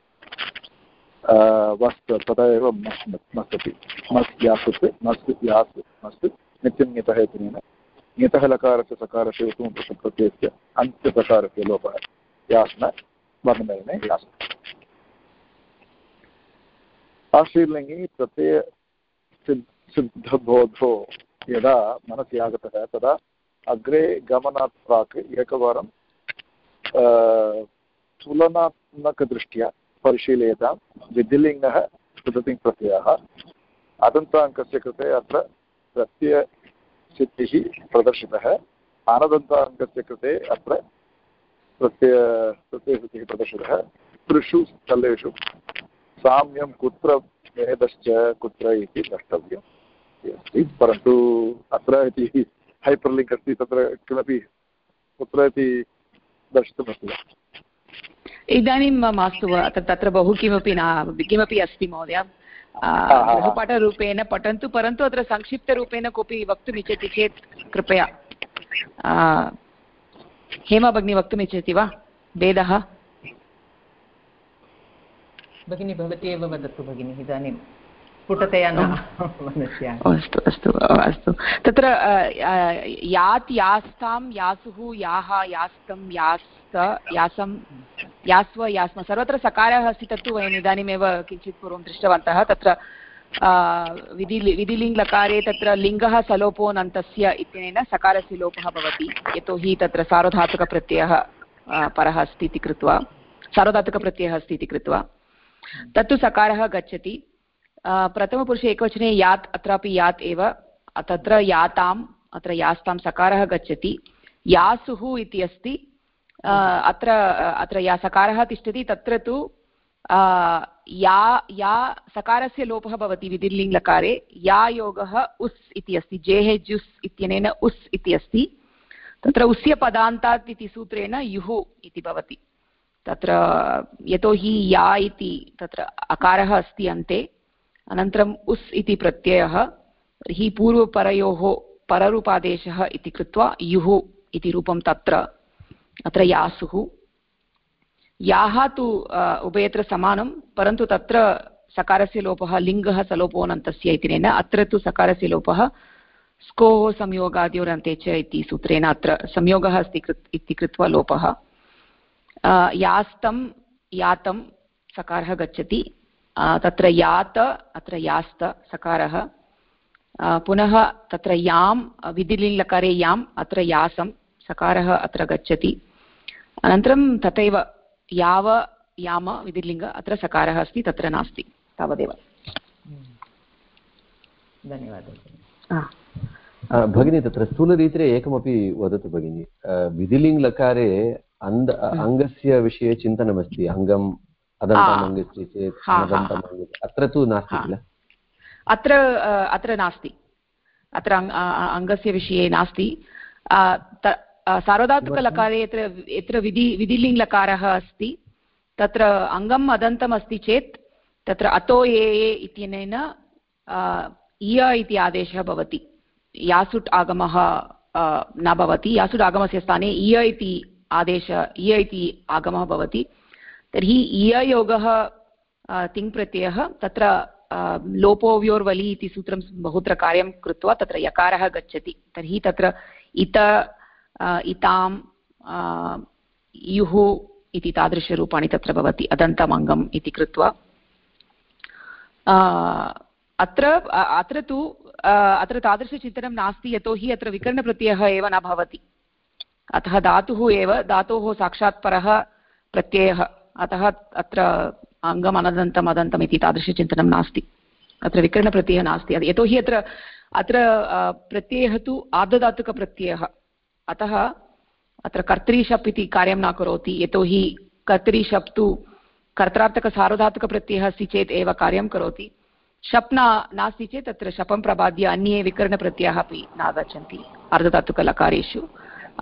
वस् तथा एव मस् मस् मस् यासुत् मस् यास् मस् नित्यं ङितः इत्यनेन ङितः लकारस्य सकारस्य उत्तमपुरुषप्रत्ययस्य अन्त्यसकारस्य लोपः यास्न वर्णमेलने यास् आशीर्लिङ्गि प्रत्यय सिद् सिद्धबोधो यदा मनसि आगतः तदा अग्रे गमनात् प्राक् एकवारं तुलनात्मकदृष्ट्या परिशीलयतां विधिलिङ्गः प्रत्ययः अदन्ताङ्कस्य कृते अत्र प्रत्ययसिद्धिः प्रदर्शितः। अनदन्ताङ्कस्य कृते अत्र प्रत्यय, प्रत्ययसिद्धिः प्रदर्शितः। त्रिषु स्थलेषु साम्यं कुत्र भेदश्च, कुत्र इति द्रष्टव्यम्। अस्ति, परन्तु अत्र इति <laughs> हैपर् लिङ्क् अस्ति, तत्र किमपि कुत्र इति दर्शितमस्ति इदानीं मास्तु तत्र बहु किमपि न किमपि अस्ति महोदय. गृहपाठरूपेण पठन्तु परन्तु अत्र संक्षिप्तरूपेण कोऽपि वक्तुमिच्छति चेत् कृपया. हेमा भगिनी वक्तुमिच्छति वा? भेदः? भगिनी भवती एव वदतु भगिनि इदानीं स्फुटतया न अस्तु अस्तु अस्तु तत्र यात् यास्तां यासुः याः यास्तं यास्त यासं यास्व, यास्म। सर्वत्र सकारः अस्ति तत्तु वयम् इदानीमेव किञ्चित् पूर्वं दृष्टवन्तः। तत्र विधि विधिलिङ्ग्लकारे तत्र लिङ्गः सलोपोनन्तस्य इत्यनेन सकारस्य लोपः भवति। यतोहि तत्र सार्वधातुकप्रत्ययः परः अस्ति इति कृत्वा, सार्वधातुकप्रत्ययः अस्ति इति कृत्वा। तत्तु सकारः गच्छति। प्रथमपुरुषे एकवचने यात् अत्रापि यात् एव। तत्र याताम्, अत्र यास्तां सकारः गच्छति। यासुः इति अस्ति। अत्र अत्र या सकारः तिष्ठति, तत्र तु या या सकारस्य लोपः भवति विधिर्लिङ्लकारे या योगः उस् इति अस्ति, जेः जुस् इत्यनेन उस् इति अस्ति। तत्र उस्य पदान्तात् इति सूत्रेण युः इति भवति। तत्र यतोहि या इति तत्र अकारः अस्ति अन्ते अनन्तरम् उस् इति प्रत्ययः, तर्हि पूर्वपरयोः पररूपादेशः इति कृत्वा युः इति रूपं तत्र अत्र यासुः। याः तु उभयत्र समानं, परन्तु तत्र सकारस्य लोपः, लिङ्गः सलोपोऽनन्तस्य इत्यनेन अत्र तु सकारस्य लोपः, स्कोः संयोगाद्योरन्ते च इति सूत्रेण अत्र संयोगः अस्ति इति कृत्वा लोपः। यास्तं, यातं सकारः गच्छति। तत्र यात, अत्र यास्त सकारः। पुनः तत्र यां विधिलिङ्लकारे याम् अत्र यासं। सकारः अत्र गच्छति। अनन्तरं तथैव याव याम विधिलिङ्ग अत्र सकारः अस्ति तत्र नास्ति तावदेव। धन्यवादः। भगिनी तत्र स्थूलरीत्या एकमपि वदतु भगिनि। विधिलिङ्लकारे अन्द अङ्गस्य विषये चिन्तनमस्ति। अङ्गम् अदन्तम् चेत् अत्र तु नास्ति किल? अत्र अत्र नास्ति। अत्र अङ्गस्य विषये नास्ति। सार्वधातुकलकारे यत्र यत्र विधि विधिलिङ्लकारः अस्ति तत्र अङ्गम् अदन्तम् अस्ति चेत् तत्र अतो ये ये इत्यनेन इय इति आदेशः भवति। यासुट् आगमः न भवति। यासुट् आगमस्य स्थाने इय इति आदेश इय इति आगमः भवति। तर्हि इययोगः तिङ्प्रत्ययः तत्र लोपोव्योर्वलि इति सूत्रं बहुत्र कार्यं कृत्वा तत्र यकारः गच्छति। तर्हि तत्र इत इतां युः इति तादृशरूपाणि तत्र भवति, अदन्तमङ्गम् इति कृत्वा। अत्र अत्र तु अत्र तादृशचिन्तनं नास्ति, यतोहि अत्र विकरणप्रत्ययः एव न भवति। अतः धातुः एव, धातोः साक्षात् परः प्रत्ययः। अतः अत्र अङ्गम्, अनदन्तम्, अदन्तम् इति तादृशचिन्तनं नास्ति। अत्र विकरणप्रत्ययः नास्ति। यतोहि अत्र अत्र प्रत्ययः तु आर्धधातुकप्रत्ययः। अतः अत्र कर्तरीशप् इति कार्यं न करोति यतोहि कर्तरीशप् तु कर्त्रार्थकसार्वधातुकप्रत्ययः अस्ति चेत् एव कार्यं करोति। शप् न नास्ति चेत् तत्र शपं प्रबाद्य अन्ये विकरणप्रत्ययाः अपि नागच्छन्ति अर्धधातुकलकारेषु।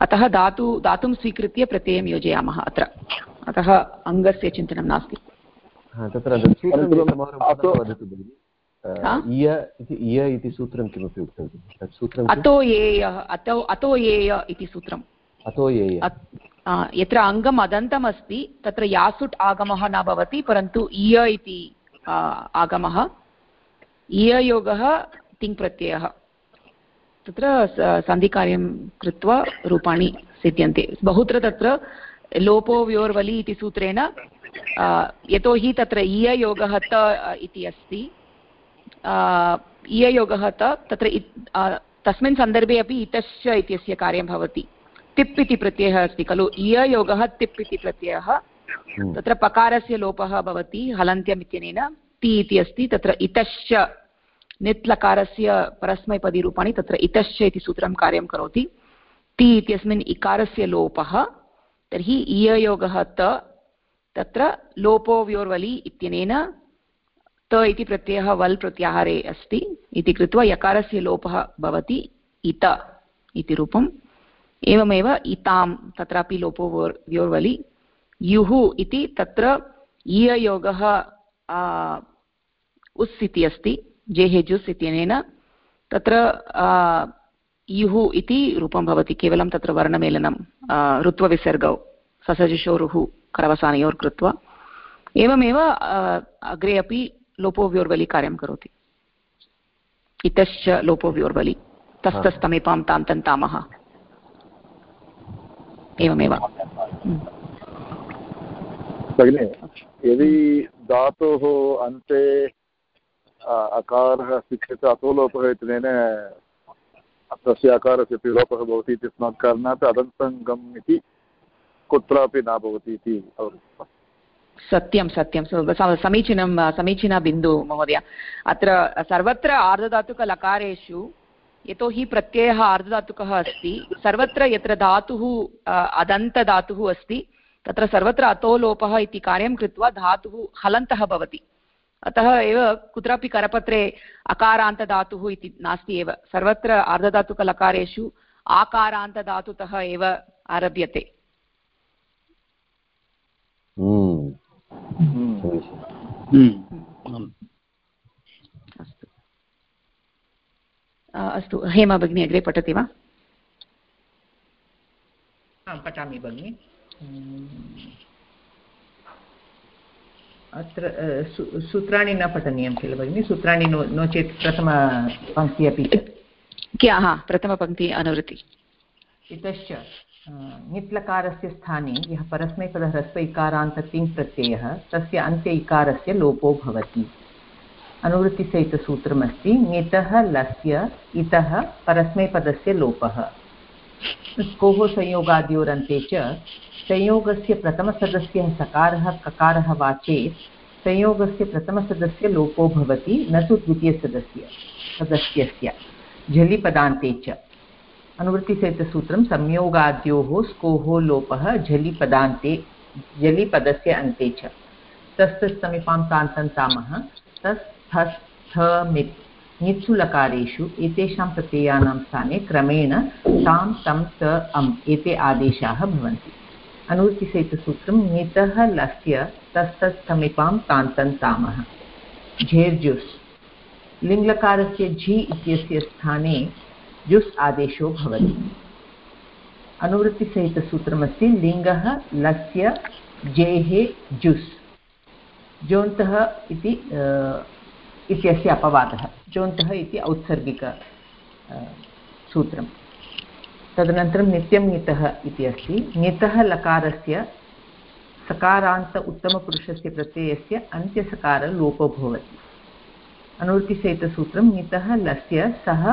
अतः धातु धातुं स्वीकृत्य प्रत्ययं योजयामः अत्र। अतः अङ्गस्य चिन्तनं नास्ति। तत्र इय इति सूत्रं किमपि उक्तवती तत् सूत्रम् अतो येय अतो अतो येय इति सूत्रम् अतो येय यत्र अङ्गम् अदन्तम् अस्ति तत्र यासुट् आगमः न भवति परन्तु इय इति आगमः इययोगः तिङ्प्रत्ययः तत्र सन्धिकार्यं कृत्वा रूपाणि सिद्ध्यन्ते बहुत्र तत्र लोपो व्योर्वलि इति सूत्रेण यतोहि तत्र इययोगः त इति अस्ति इययोगः त तत्र तस्मिन् सन्दर्भे अपि इतश्च इत्यस्य कार्यं भवति। तिप् इति प्रत्ययः अस्ति खलु? इययोगः तिप् इति प्रत्ययः हम्म। तत्र पकारस्य लोपः भवति हलन्त्यम् इत्यनेन ति इति अस्ति तत्र इतश्च नित्लकारस्य परस्मैपदीरूपाणि तत्र इतश्च इति सूत्रं कार्यं करोति। ति इत्यस्मिन् इकारस्य लोपः तर्हि इययोगः त तत्र लोपो व्योर्वलि इत्यनेन त इति प्रत्ययः वल् प्रत्याहारे अस्ति। इति कृत्वा यकारस्य लोपः भवति। इत इति रूपम्। एवमेव इतां तत्रापि लोपो व्योर्वलि। युः इति तत्र इययोगः उस् इति अस्ति जेहेजुस् इत्यनेन। तत्र युः इति रूपं भवति, केवलं तत्र वर्णमेलनं ऋत्वविसर्गौ ससजुषोरुः करवसानयोर् एवमेव अग्रे अपि लोपोव्योर्वलि कार्यं करोति। इतश्च लोपोव्योर्वलि। तस्तस्तमीपां तां तन्तामः एवमेव। भगिनि यदि धातोः अन्ते अकारः चेत् अतोलोपः इत्यनेन तस्य अकारस्य अपि लोपः भवति इत्यस्मात् कारणात् अदन्तङ्गम् इति कुत्रापि न भवति इति अवगतम् सत्यं सत्यं. समीचीनं समीचीना बिन्दु, महोदय. अत्र सर्वत्र आर्धधातुकलकारेषु यतोहि प्रत्ययः आर्धधातुकः अस्ति. सर्वत्र यत्र धातुः अदन्तधातुः अस्ति, तत्र सर्वत्र अतोलोपः इति कार्यं कृत्वा धातुः हलन्तः भवति. अतः एव कुत्रापि करपत्रे अकारान्तधातुः इति नास्ति एव. सर्वत्र आर्धधातुकलकारेषु आकारान्तधातुतः एव आरभ्यते. हम्म। अस्तु। हेमा भगिनी अग्रे पठति वा? पठामि भगिनि। अत्र सूत्राणि न पठनीयं किल भगिनि? सूत्राणि नो नो चेत् प्रथमपङ्क्ति अपि क्या? हा प्रथमपङ्क्ति अनुवृत्ति। इतश्च। नित्लकारस्य स्थाने यः परस्मैपदः ह्रस्व इकारान्त तिङ् प्रत्ययः, तस्य अन्त्य इकारस्य लोपो भवति। अनुवृत्तिसहितसूत्रमस्ति ङितः लस्य, इतः परस्मैपदस्य लोपः। कोः संयोगाद्योरन्ते च, संयोगस्य प्रथमसदस्यः सकारः, ककारः वा चेत्, संयोगस्य प्रथमसदस्य लोपो भवति, न तु द्वितीयसदस्य, सदस्यस्य, झलिपदान्ते च। अनुवृत्तिसहितसूत्रं संयोगाद्योः स्कोः लोपः झलिपदान्ते, झलिपदस्य अन्ते च। तस्तस्तमिपां तान्तन्तामः तस्थस् थ मित् ङित्सु लकारेषु एतेषां प्रत्ययानां स्थाने क्रमेण तां, तं, त अम् एते आदेशाः भवन्ति। अनुवृत्तिसहितसूत्रं ङितः लस्य तस्तस्थमिपां तान्तन्तामः झेर्जुस्। लिङ्लकारस्य झि इत्यस्य स्थाने जुस् आदेशो भवति। अनुवृत्तिसहितसूत्रमस्ति लिङ्गः लस्य जेः जुस्। जोन्तः इति इत्यस्य अपवादः। जोन्तः इति औत्सर्गिक सूत्रं तदनन्तरं नित्यं ङितः इति अस्ति। ङितः लकारस्य सकारान्त उत्तमपुरुषस्य प्रत्ययस्य अन्त्यसकारलोपो भवति। अनुवृत्तिसहितसूत्रं ङितः लस्य सः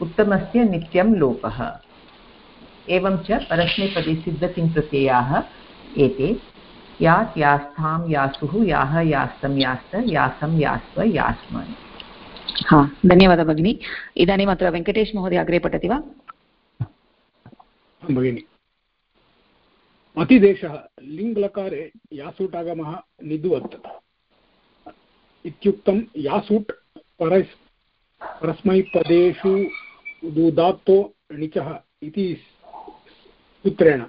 उत्तमस्य नित्यं लोपः एवं च परस्मैपदे सिद्धतिङ्प्रत्ययाः एते यात् यास्थां यासुः याः यास्तं यास्त यासं यास्व यास्म हा धन्यवादः भगिनि। इदानीम् अत्र वेङ्कटेश महोदय अग्रे पठति वा? भगिनि। अतिदेशः लिङ्ग्लकारे यासूटागमः निद्वत्। इत्युक्तं यासूट् परस् परस्मैपदेषु दुदात्तो णिचः इति सूत्रेण।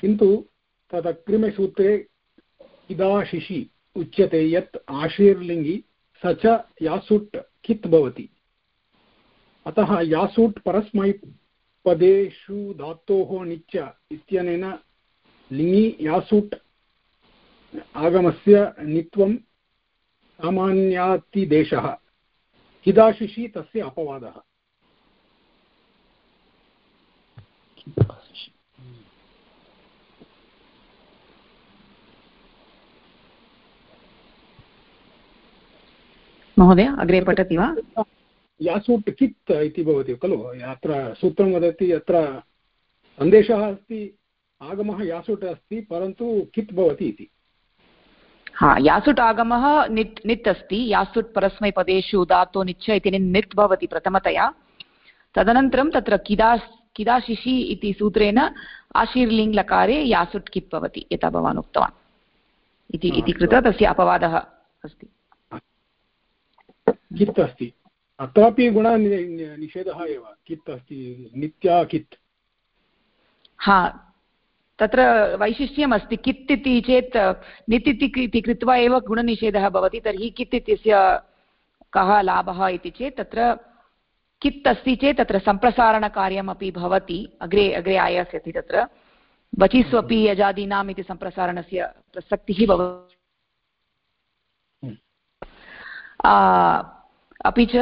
किन्तु तदग्रिमसूत्रे इदाशिषि उच्यते यत् आशीर्लिङ्गि स च यासुट् कित् भवति। अतः यासुट् परस्मैपदेषु धातोः निच्च इत्यनेन लिङि यासुट् आगमस्य नित्वं सामान्यातिदेशः। किदाशिषि तस्य अपवादः। महोदय अग्रे पठति वा? यासूट् कित् इति भवति खलु? अत्र सूत्रं वदति अत्र सन्देशः अस्ति आगमः यासूट् अस्ति परन्तु कित् भवति इति। हा यासुट् आगमः निट् निट् अस्ति यासुट् परस्मैपदेषु धातो निच्छ इति निट् भवति प्रथमतया। तदनन्तरं तत्र किदास् किदाशिषि इति सूत्रेण आशीर्लिङ्ग् लकारे यासुट् कित् भवति यथा भवान् उक्तवान्। इति कृत्वा तस्य अपवादः अस्ति। कित् अस्ति अत्रापि गुण निषेधः एव। कित् अस्ति नित्या कित्? हा तत्र वैशिष्ट्यम् अस्ति कित् इति चेत् नित् इति कृत्वा एव गुणनिषेधः भवति तर्हि कित् इत्यस्य कः लाभः इति चेत् तत्र कित् अस्ति चेत् तत्र सम्प्रसारणकार्यमपि भवति अग्रे अग्रे आयास्यति तत्र। वचिस्वपि अपि यजादीनाम् इति सम्प्रसारणस्य प्रसक्तिः भवति। अपि च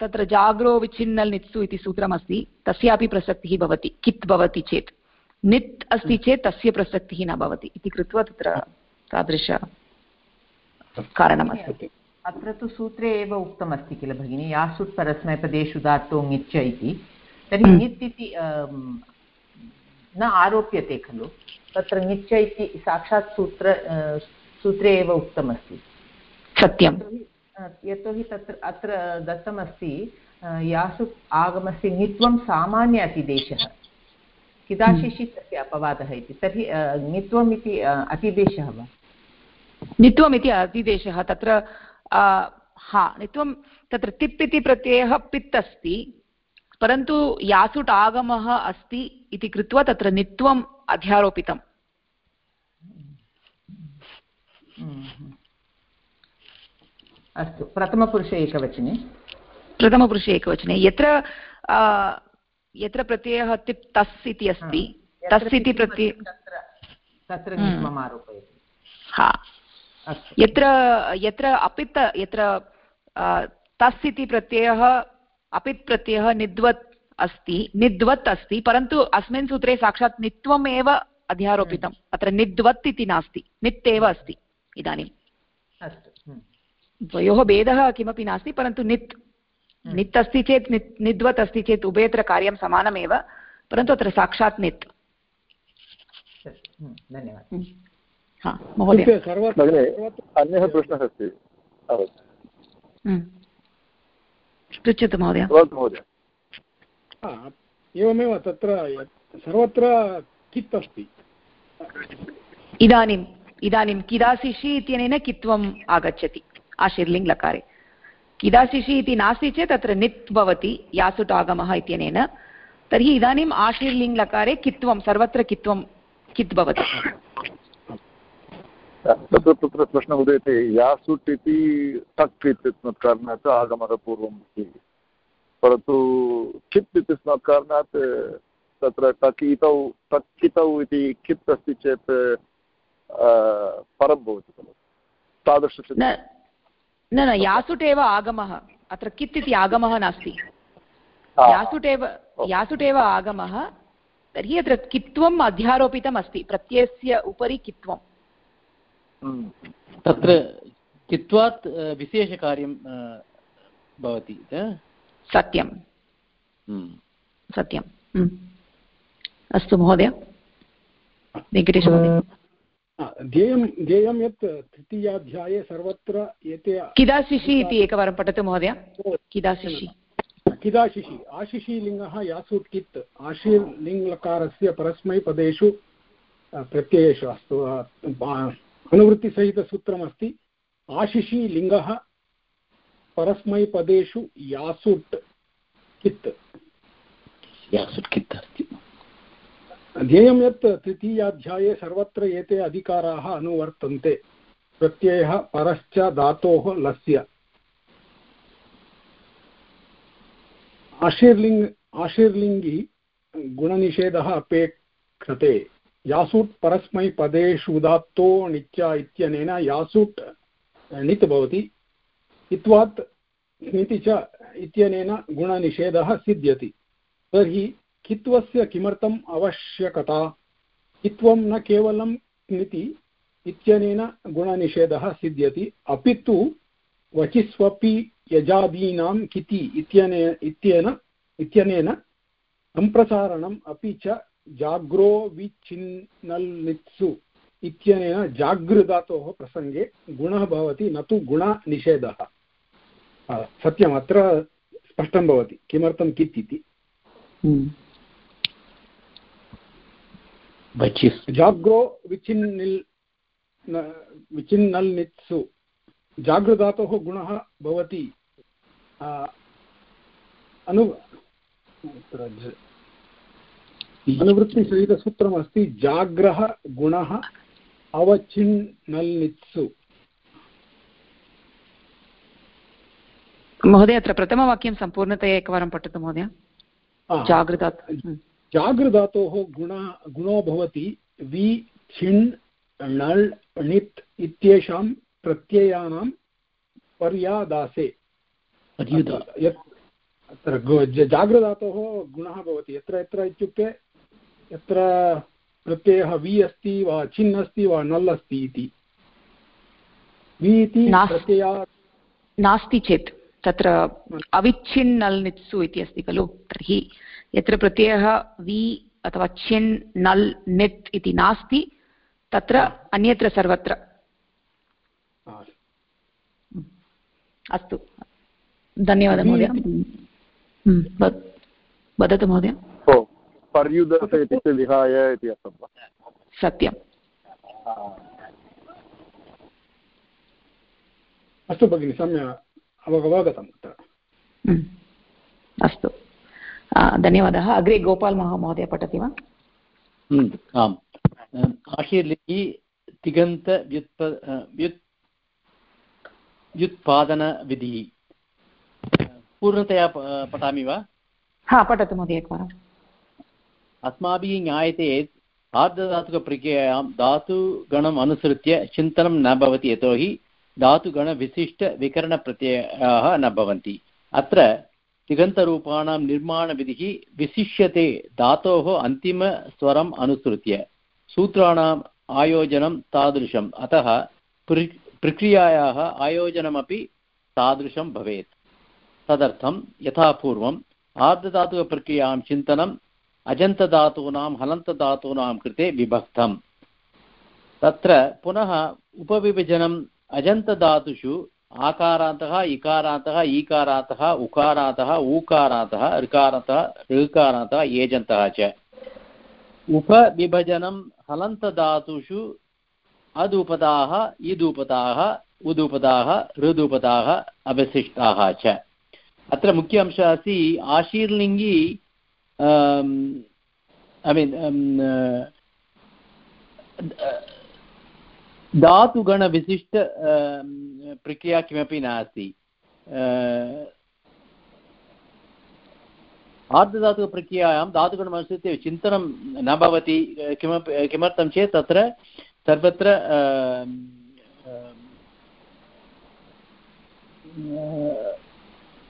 तत्र जाग्रो विच्छिन्नल् नित्सु इति सूत्रमस्ति तस्यापि प्रसक्तिः भवति कित् भवति चेत्। नित् अस्ति चेत् तस्य प्रसक्तिः न भवति इति कृत्वा तत्र तादृश कारणमस्ति। अत्र तु सूत्रे एव उक्तमस्ति किल भगिनि यासुट् परस्मैपदेषु धातो ङिच्च इति। तर्हि। ङित् इति न आरोप्यते खलु तत्र ङिच्च इति साक्षात् सूत्र सूत्रे एव उक्तमस्ति। सत्यं यतोहि तत्र अत्र दत्तमस्ति यासु आगमस्य ङित्वं सामान्य अतिदेशः किदाशिषि हम्म। तस्य अपवादः इति तर्हि ङित्वम् इति अतिदेशः वा णित्वम् अतिदेशः तत्र हा णित्वं तत्र तिप् इति प्रत्ययः पित् अस्ति परन्तु यासुट् आगमः अस्ति इति कृत्वा तत्र नित्वम् अध्यारोपितम् हम्म। अस्तु प्रथमपुरुषे एकवचने। प्रथमपुरुषे एकवचने। यत्र यत्र प्रत्ययः तिप् तस् इति अस्ति तस् इति प्रत्यय तत्र हम्म। हा। यत्र यत्र अपित् यत्र तस् इति प्रत्ययः अपित् प्रत्ययः निद्वत् अस्ति निद्वत् अस्ति परन्तु अस्मिन् सूत्रे साक्षात् नित्वम् एव अध्यारोपितम्। हम्म। अत्र निद्वत् इति नास्ति नित् एव अस्ति इदानीम्। अस्तु। हम्म। द्वयोः भेदः किमपि नास्ति परन्तु नित् नित् अस्ति चेत् नित् निद्वत् अस्ति चेत् उभयत्र कार्यं समानमेव परन्तु अत्र साक्षात् नित्। भगिनि सर्वत्र अन्यः प्रश्नः अस्ति। पृच्छतु महोदय। हा, एवमेव तत्र सर्वत्र कित् अस्ति? इदानीम् इदानीं किदासिषि इत्यनेन कित्वम् आगच्छति? आशीर्लिङ्ग् लकारे। किदासिषि इति नास्ति चेत् अत्र नित् भवति यासुट् आगमः इत्यनेन। तर्हि इदानीम् आशीर्लिङ्ग् लकारे कित्वं सर्वत्र कित्वं कित् भवति तत्र तत्र प्रश्नः उदेति यासुट् इति टक् इत्यस्मात् कारणात् आगमः पूर्वम् अस्ति परन्तु कित् इत्यस्मात् कारणात् तत्र टक् इतौ इति कित् अस्ति चेत् परं भवति खलु। तादृश न न यासुट् एव आगमः। अत्र कित् इति आगमः नास्ति। यासुट् एव यासुट् एव आगमः। तर्हि अत्र कित्वम् अध्यारोपितम् अस्ति प्रत्ययस्य उपरि कित्वम्? तत्र कित्वात् विशेषकार्यं भवति सत्यं सत्यम्। अस्तु महोदय। वेङ्कटेशमहोदय ध्येयं ध्येयं यत् तृतीयाध्याये सर्वत्र एते किदाशिषि इति एकवारं पठतु महोदय। किदाशिषि। किदाशिषि। आशिषीलिङ्गः यासुट् कित् आशीर्लिङ्गकारस्य परस्मैपदेषु प्रत्ययेषु अस्तु अनुवृत्तिसहितसूत्रमस्ति। आशिषीलिङ्गः परस्मैपदेषु यासुट् कित्? यासुट् कित्? अस्ति ध्येयं यत् तृतीयाध्याये सर्वत्र एते अधिकाराः अनुवर्तन्ते। प्रत्ययः परश्च धातोः लस्य। आशीर्लिङ्ग् आशीर्लिङ्गि गुणनिषेधः अपेक्षते। यासूट् परस्मै पदेषु उदात्तो णिच्च इत्यनेन यासुट् णित् भवति। इत्वात् णिति च इत्यनेन गुणनिषेधः सिद्ध्यति। तर्हि कित्वस्य किमर्थम् आवश्यकता कित्वं न केवलं णिति इत्यनेन गुणनिषेधः सिद्ध्यति अपि तु वचिस्वपि यजादीनां किति इत्यने इत्येन इत्यनेन सम्प्रसारणम् अपि च जाग्रो विच्छिन्नल्नित्सु इत्यनेन जागृधातोः प्रसङ्गे गुणः भवति न तु गुणनिषेधः सत्यम् अत्र स्पष्टं भवति किमर्थं कित् इति जाग्रो विचिन्निल् विचिन्नल् नित्सु जागृधातोः गुणः भवति। अनु अनुवृत्तिसहितसूत्रमस्ति जाग्रः गुणः अवचिन्नल् नित्सु महोदय अत्र प्रथमवाक्यं सम्पूर्णतया एकवारं पठतु महोदय। जागृतात् जागृधातोः गुण गुणो भवति वि छिण् णल् णित् इत्येषां प्रत्ययानां पर्यादासे। अत्र जागृधातोः गुणः भवति। यत्र यत्र इत्युक्ते यत्र प्रत्ययः वि अस्ति वा छिन् अस्ति वा नल् अस्ति इति। वि इति प्रत्यया नास्ति चेत्। तत्र अविच्छिन्नल् नित्सु इति अस्ति खलु तर्हि यत्र प्रत्ययः वि अथवा छिन् नल् नित् इति नास्ति तत्र अन्यत्र सर्वत्र। अस्तु। धन्यवादः महोदय। वदतु महोदय। पर्युदत इत्युक्ते विहाय इति अर्थं वा? सत्यम्। अस्तु भगिनि सम्यक्। अवगतम् अत्र अस्तु। धन्यवादः। अग्रे गोपाल् महोदय पठति वा? आम्। आशीर्लिङ्गि तिगन्तव्युत्प व्युत् व्युत्पादनविधिः। पूर्णतया पठामि वा? हा पठतु महोदय एकवारम् अस्माभिः ज्ञायते यत् आर्धधातुकप्रक्रियायां धातुगणम् अनुसृत्य चिन्तनं न भवति यतोहि धातुगणविशिष्टविकरणप्रत्ययाः न भवन्ति। अत्र तिगन्तरूपाणां निर्माणविधिः विशिष्यते धातोः अन्तिमस्वरम् अनुसृत्य। सूत्राणाम् आयोजनं तादृशम्। अतः प्रक्रियायाः आयोजनमपि तादृशं भवेत्। तदर्थं यथा पूर्वम् आर्धधातुकप्रक्रियाँ चिन्तनम्, अजन्तधातूनां, हलन्तधातूनां कृते विभक्तम्। तत्र पुनः उपविभजनम् अजन्तधातुषु आकारान्तः, इकारान्तः, ईकारान्तः, उकारान्तः, ऊकारान्तः, ऋकारान्तः ऋकारान्तः एजन्तः च। उपविभजनं हलन्तधातुषु अदुपदाः, इदुपदाः, उदुपदाः, ऋदुपदाः अवशिष्टाः च। अत्र मुख्य अंशः अस्ति आशीर्लिङ्गी ऐ मीन् धातुगणविशिष्ट प्रक्रिया किमपि नास्ति। आर्धधातुकप्रक्रियायां धातुगणमनुसृत्य चिन्तनं न भवति किमपि किमर्थं चेत् तत्र सर्वत्र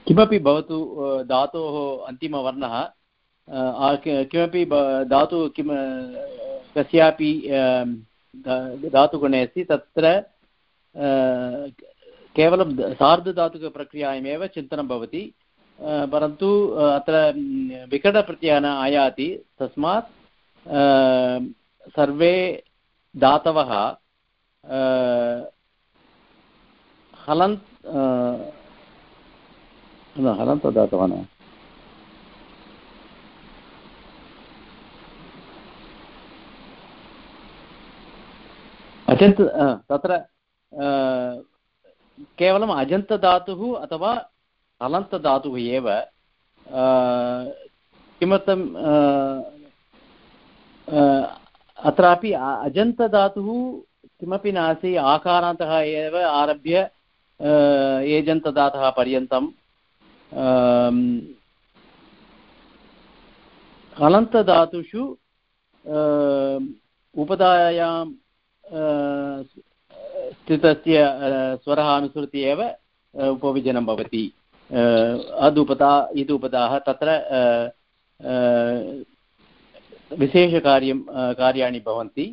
किमपि भवतु धातोः अन्तिमवर्णः किमपि धातु किं कस्यापि धातुगुणे अस्ति तत्र केवलं सार्धधातुकप्रक्रियायामेव चिन्तनं भवति। परन्तु अत्र विकटप्रत्ययः न आयाति। तस्मात् सर्वे धातवः हलन्त् हलन्तदातवः न। अजन्त तत्र केवलम् अजन्तधातुः अथवा हलन्तधातुः एव किमर्थं अत्रापि अजन्तधातुः किमपि नास्ति, आकारान्तः एव आरभ्य एजन्तदातः पर्यन्तं हलन्तधातुषु उपधायां स्थितस्य स्वरः अनुसृत्य एव उपविजनं भवति. अदुपदा इदुपदाः तत्र विशेषकार्यं कार्याणि भवन्ति.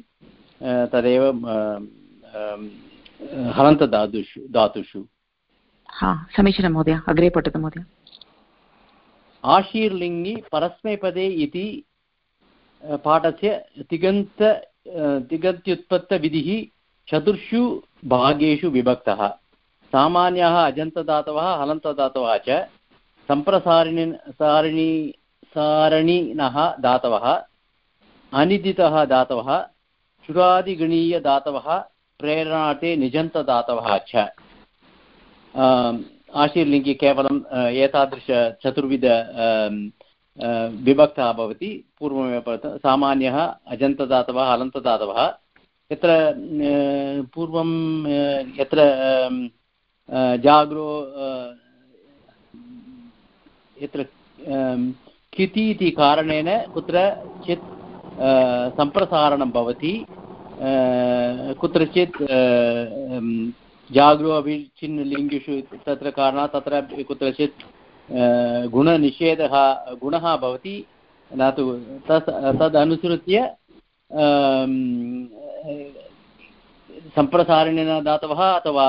तदेव हलन्तधातुषु धातुषु हा समीचीनं महोदय अग्रे पठतु महोदय. आशीर्लिङ्गि परस्मैपदे इति पाठस्य तिगन्त तिगत्युत्पत्तविधिः चतुर्षु भागेषु विभक्तः। सामान्याः अजन्तदातवः, हलन्तदातवः च सम्प्रसारिणि सारिणी सारणिनः दातवः, अनिदितः दातवः चुरादिगणीयदातवः प्रेरणार्थे निजन्तदातवः च। आशीर्लिङ्गि केवलं एतादृशचतुर्विध विभक्तः भवति, पूर्वमेव सामान्यः अजन्तदातवः हलन्तदातवः यत्र पूर्वं यत्र जाग्रो यत्र किति इति कारणेन कुत्रचित् सम्प्रसारणं भवति। कुत्रचित् जाग्रो अभिचिन्नलिङ्गिषु तत्र कारणात् तत्र कुत्रचित् गुणनिषेधः गुणः भवति न तु तत् तदनुसृत्य सम्प्रसारणेन दातवः अथवा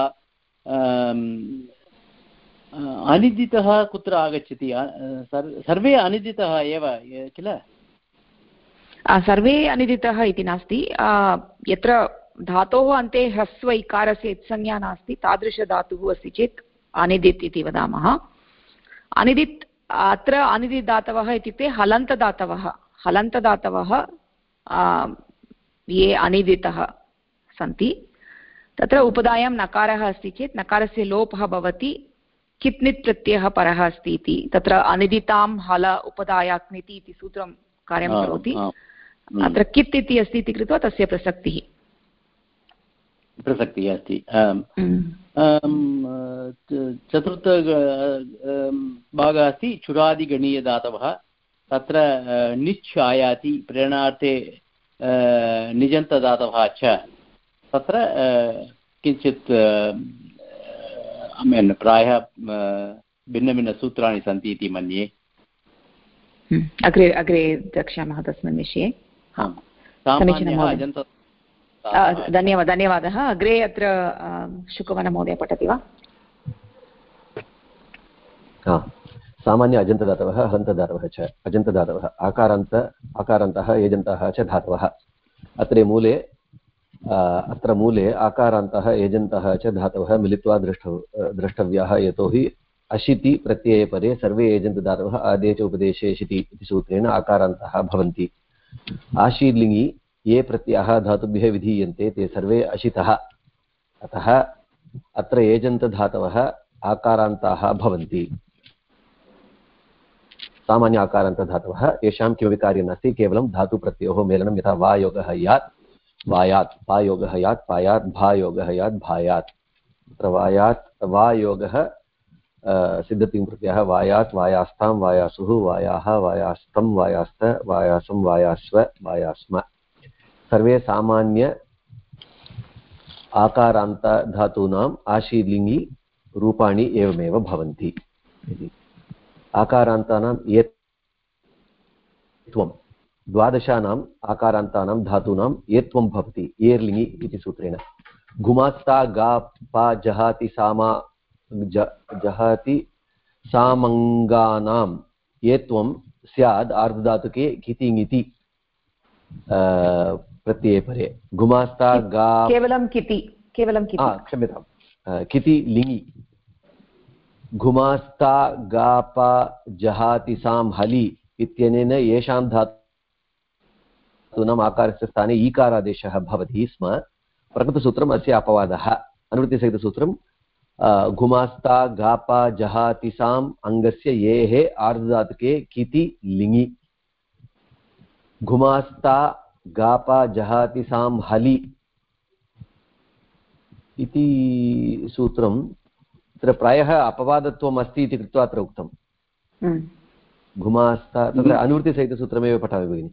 अनिदितः कुत्र आगच्छति सर्वे अनिदितः एव किल सर्वे अनिदितः इति नास्ति यत्र धातोः अन्ते ह्रस्व इकारस्य इत्संज्ञा नास्ति तादृशधातुः अस्ति चेत् अनिदित् इति वदामः अनिदित् अत्र अनिदित् दातवः इत्युक्ते हलन्तदातवः। हलन्तदातवः ये अनिदितः सन्ति तत्र उपधायां नकारः अस्ति चेत् नकारस्य लोपः भवति कित्नित् प्रत्ययः परः अस्ति इति। तत्र अनिदितां हल उपधायाक्निति इति सूत्रं कार्यं करोति। अत्र कित् इति अस्ति इति कृत्वा तस्य प्रसक्तिः। प्रसक्तिः अस्ति। चतुर्थ भागः अस्ति चुरादिगणीयदातवः। तत्र निच् आयाति प्रेरणार्थे निजन्तदातवः च। तत्र किञ्चित् प्रायः भिन्नभिन्नसूत्राणि सन्ति इति मन्ये। अग्रे अग्रे द्रक्ष्यामः तस्मिन् विषये। सामान्यः अजन्त धन्यवादः धन्यवादः। अग्रे अत्र शुकवनमहोदय पठति वा? सामान्य अजन्तदातवः हन्तदातवः च। अजन्तदातवः आकारान्त आकारान्तः एजन्तः च धातवः। अत्र मूले अत्र मूले आकारान्तः एजन्तः च धातवः मिलित्वा द्रष्टव् द्रष्टव्याः यतोहि अशिति प्रत्यये सर्वे एजन्तदातवः आदे च उपदेशे शिति इति सूत्रेण आकारान्तः भवन्ति। आशीर्लिङि ये प्रत्ययाः धातुभ्यः विधीयन्ते, ते सर्वे अशितः। अतः अत्र एजन्तधातवः आकारान्ताः भवन्ति। सामान्य आकारान्तधातवः, येषां किमपि कार्यं नास्ति, केवलं धातुप्रत्ययोः मेलनं यथा वायोगः यात्, वायात् वायोगः यात्, पायात्, भायोगः यात्, भायात्। तत्र वायात्, वायोगः सिद्धतिं प्रत्ययः वायात् वायास्तां वायासुः, वायाः वायास्तं वायास्त, वायासं, वायास्व, वायास्म। सर्वे सामान्य आकारान्तधातूनाम् आशीलिङ्गि रूपाणि एवमेव भवन्ति इति। आकारान्तानाम् एत्वं द्वादशानाम् आकारान्तानां धातूनाम् एत्वं भवति एर्लिङि इति सूत्रेण। घुमास्ता गा पा जहाति सामा ज, जहाति सामङ्गानाम् एत्वं स्याद् आर्धधातुके कितिङिति प्रत्यये परे घुमास्ता गा केवलं किति केवलं किति क्षम्यतां किति लिङि घुमास्ता गापा जहाति सां हलि इत्यनेन येषां धातूनाम् आकारस्य स्थाने ईकारादेशः भवति स्म प्रकृतसूत्रम् अस्य अपवादः अनुवृत्तिसहितसूत्रं घुमास्ता गापा जहाति साम् अङ्गस्य येः आर्धधातुके किति लिङि घुमास्ता गापा जहाति सां हलि इति सूत्रं तत्र प्रायः अपवादत्वम् अस्ति इति कृत्वा अत्र उक्तं हम्म। घुमास्ता तत्र अनुवृत्तिसहितसूत्रमेव पठामि भगिनि।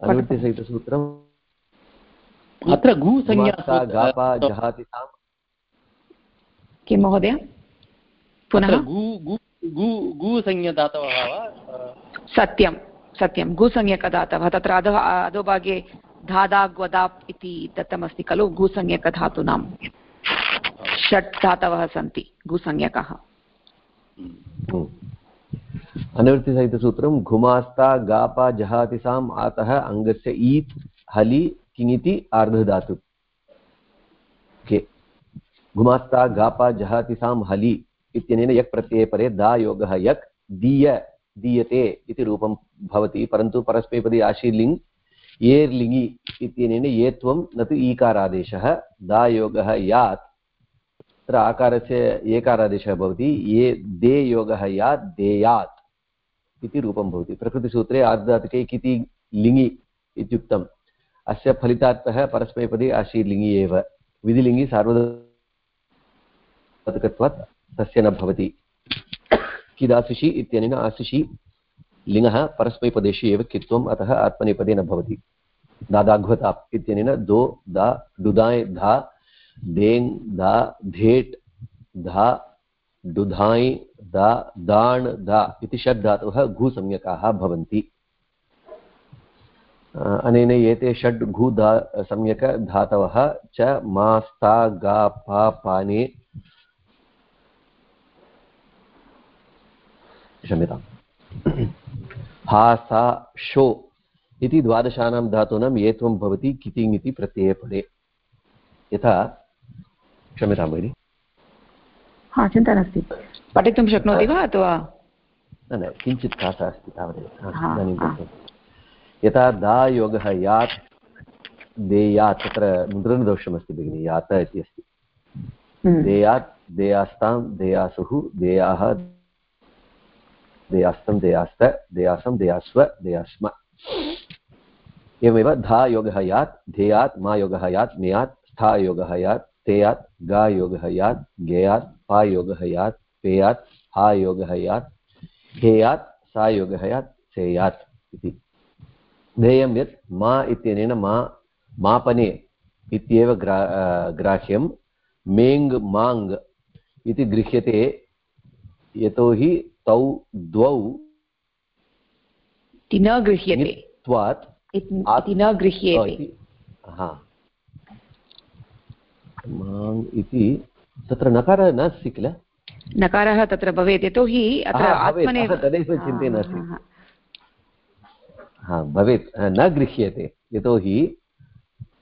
अनुवृत्तिसहितसूत्रम् अत्र घूसंज्ञा गापा जहाति ताम् किं महोदय? पुनः? गूसंज्ञदातवः वा? सत्यं सत्यं। गूसंज्ञकदातवः तत्र अधः, अधोभागे धादाग्वदाप् इति दत्तमस्ति खलु गूसंज्ञकधातूनां षट् धातवः सन्ति गुसंज्ञकः अनुवृत्तिसहितसूत्रं, घुमास्ता, गापा जहाति साम् आतः, अङ्गस्य ईत्, हलि, किङिति, आर्धधातु। के? घुमास्ता, गापा जहाति सां हलि इत्यनेन यक् प्रत्यये परे दा योगः यक्, दीय दीयते इति रूपं भवति, परन्तु परस्मैपदी आशीर्लिङ् इत्यनेन ये त्वं न तु ईकारादेशः, दायोगः यात्। तत्र आकारस्य एकारादेशः भवति, ये दे योगः यात्, देयात् इति रूपं भवति। प्रकृतिसूत्रे आर्धातुके किति लिङि इत्युक्तम् अस्य फलितार्थः परस्मैपदे आशीर्लिङि एव। विधिलिङि सार्वधातुकत्वात् तस्य न भवति। किदाशिषि इत्यनेन आशिषि लिङः परस्मैपदेषु एव कित्वम्, अतः आत्मनेपदे न भवति। दादाघ्वता इत्यनेन दो, दा डुदाय् धा देङ् धा धेट्, धा डुधाय् दा, दाण्, दा इति षड् धातवः घुसंज्ञकाः भवन्ति। अनेन एते षड् घु धा सम्यक् च मास्ता गा पा पाने क्षम्यताम्। हा सा शो इति द्वादशानां धातूनां एत्वं भवति कितिङ् इति प्रत्यये पदे यथा क्षम्यतां भगिनि। हा चिन्ता नास्ति। पठितुं शक्नोति वा अथवा? न न किञ्चित् कासः अस्ति तावदेव। यथा दायोगः यात् देयात् तत्र मुद्रणदोषमस्ति भगिनि यात इति अस्ति। हम्म। देयात् देयास्तां देयासुः देयाः देयास्तं देयास्त, देयासं देयास्व, देयास्म। एवमेव धा योगः यात्, धेयात्, मा योगः यात्, नेयात्, स्था योगः यात्, तेयात्, गा योगः यात्, गेयात्, पा योगः यात्, पेयात्, हा योगः यात् हेयात् सा योगः यात्, सेयात् इति। ध्येयं यत् मा इत्यनेन मा, मापने इत्येव ग्रा ग्राह्यं मेङ् माङ् इति गृह्यते यतोहि तौ द्वौ न गृह्यते त्वात् न गृह्येते इति तत्र नकारः नास्ति किल? नकारः तत्र भवेत् यतोहि अत्र आत्मनेव तदेव हा भवेत्। न गृह्यते। यतोहि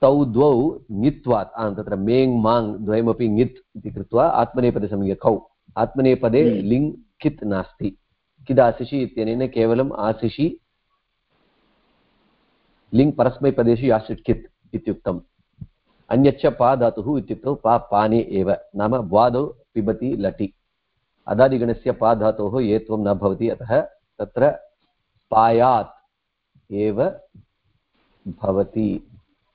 तौ द्वौ ङित्वात् तत्र मेङ् माङ् द्वयमपि ङित् इति कृत्वा आत्मनेपदसंज्ञ कौ आत्मनेपदे हम्म। लिङ् कित् नास्ति। किदाशिषि इत्यनेन केवलम् आशिषि लिङ् परस्मैपदेषु यासिट् कित् इत्युक्तम्। अन्यच्च पा धातुः इत्युक्तौ पा पाने एव। नाम द्वादौ पिबति लटि। अदादिगणस्य पा धातोः ये त्वं न भवति अतः तत्र पायात् एव भवति।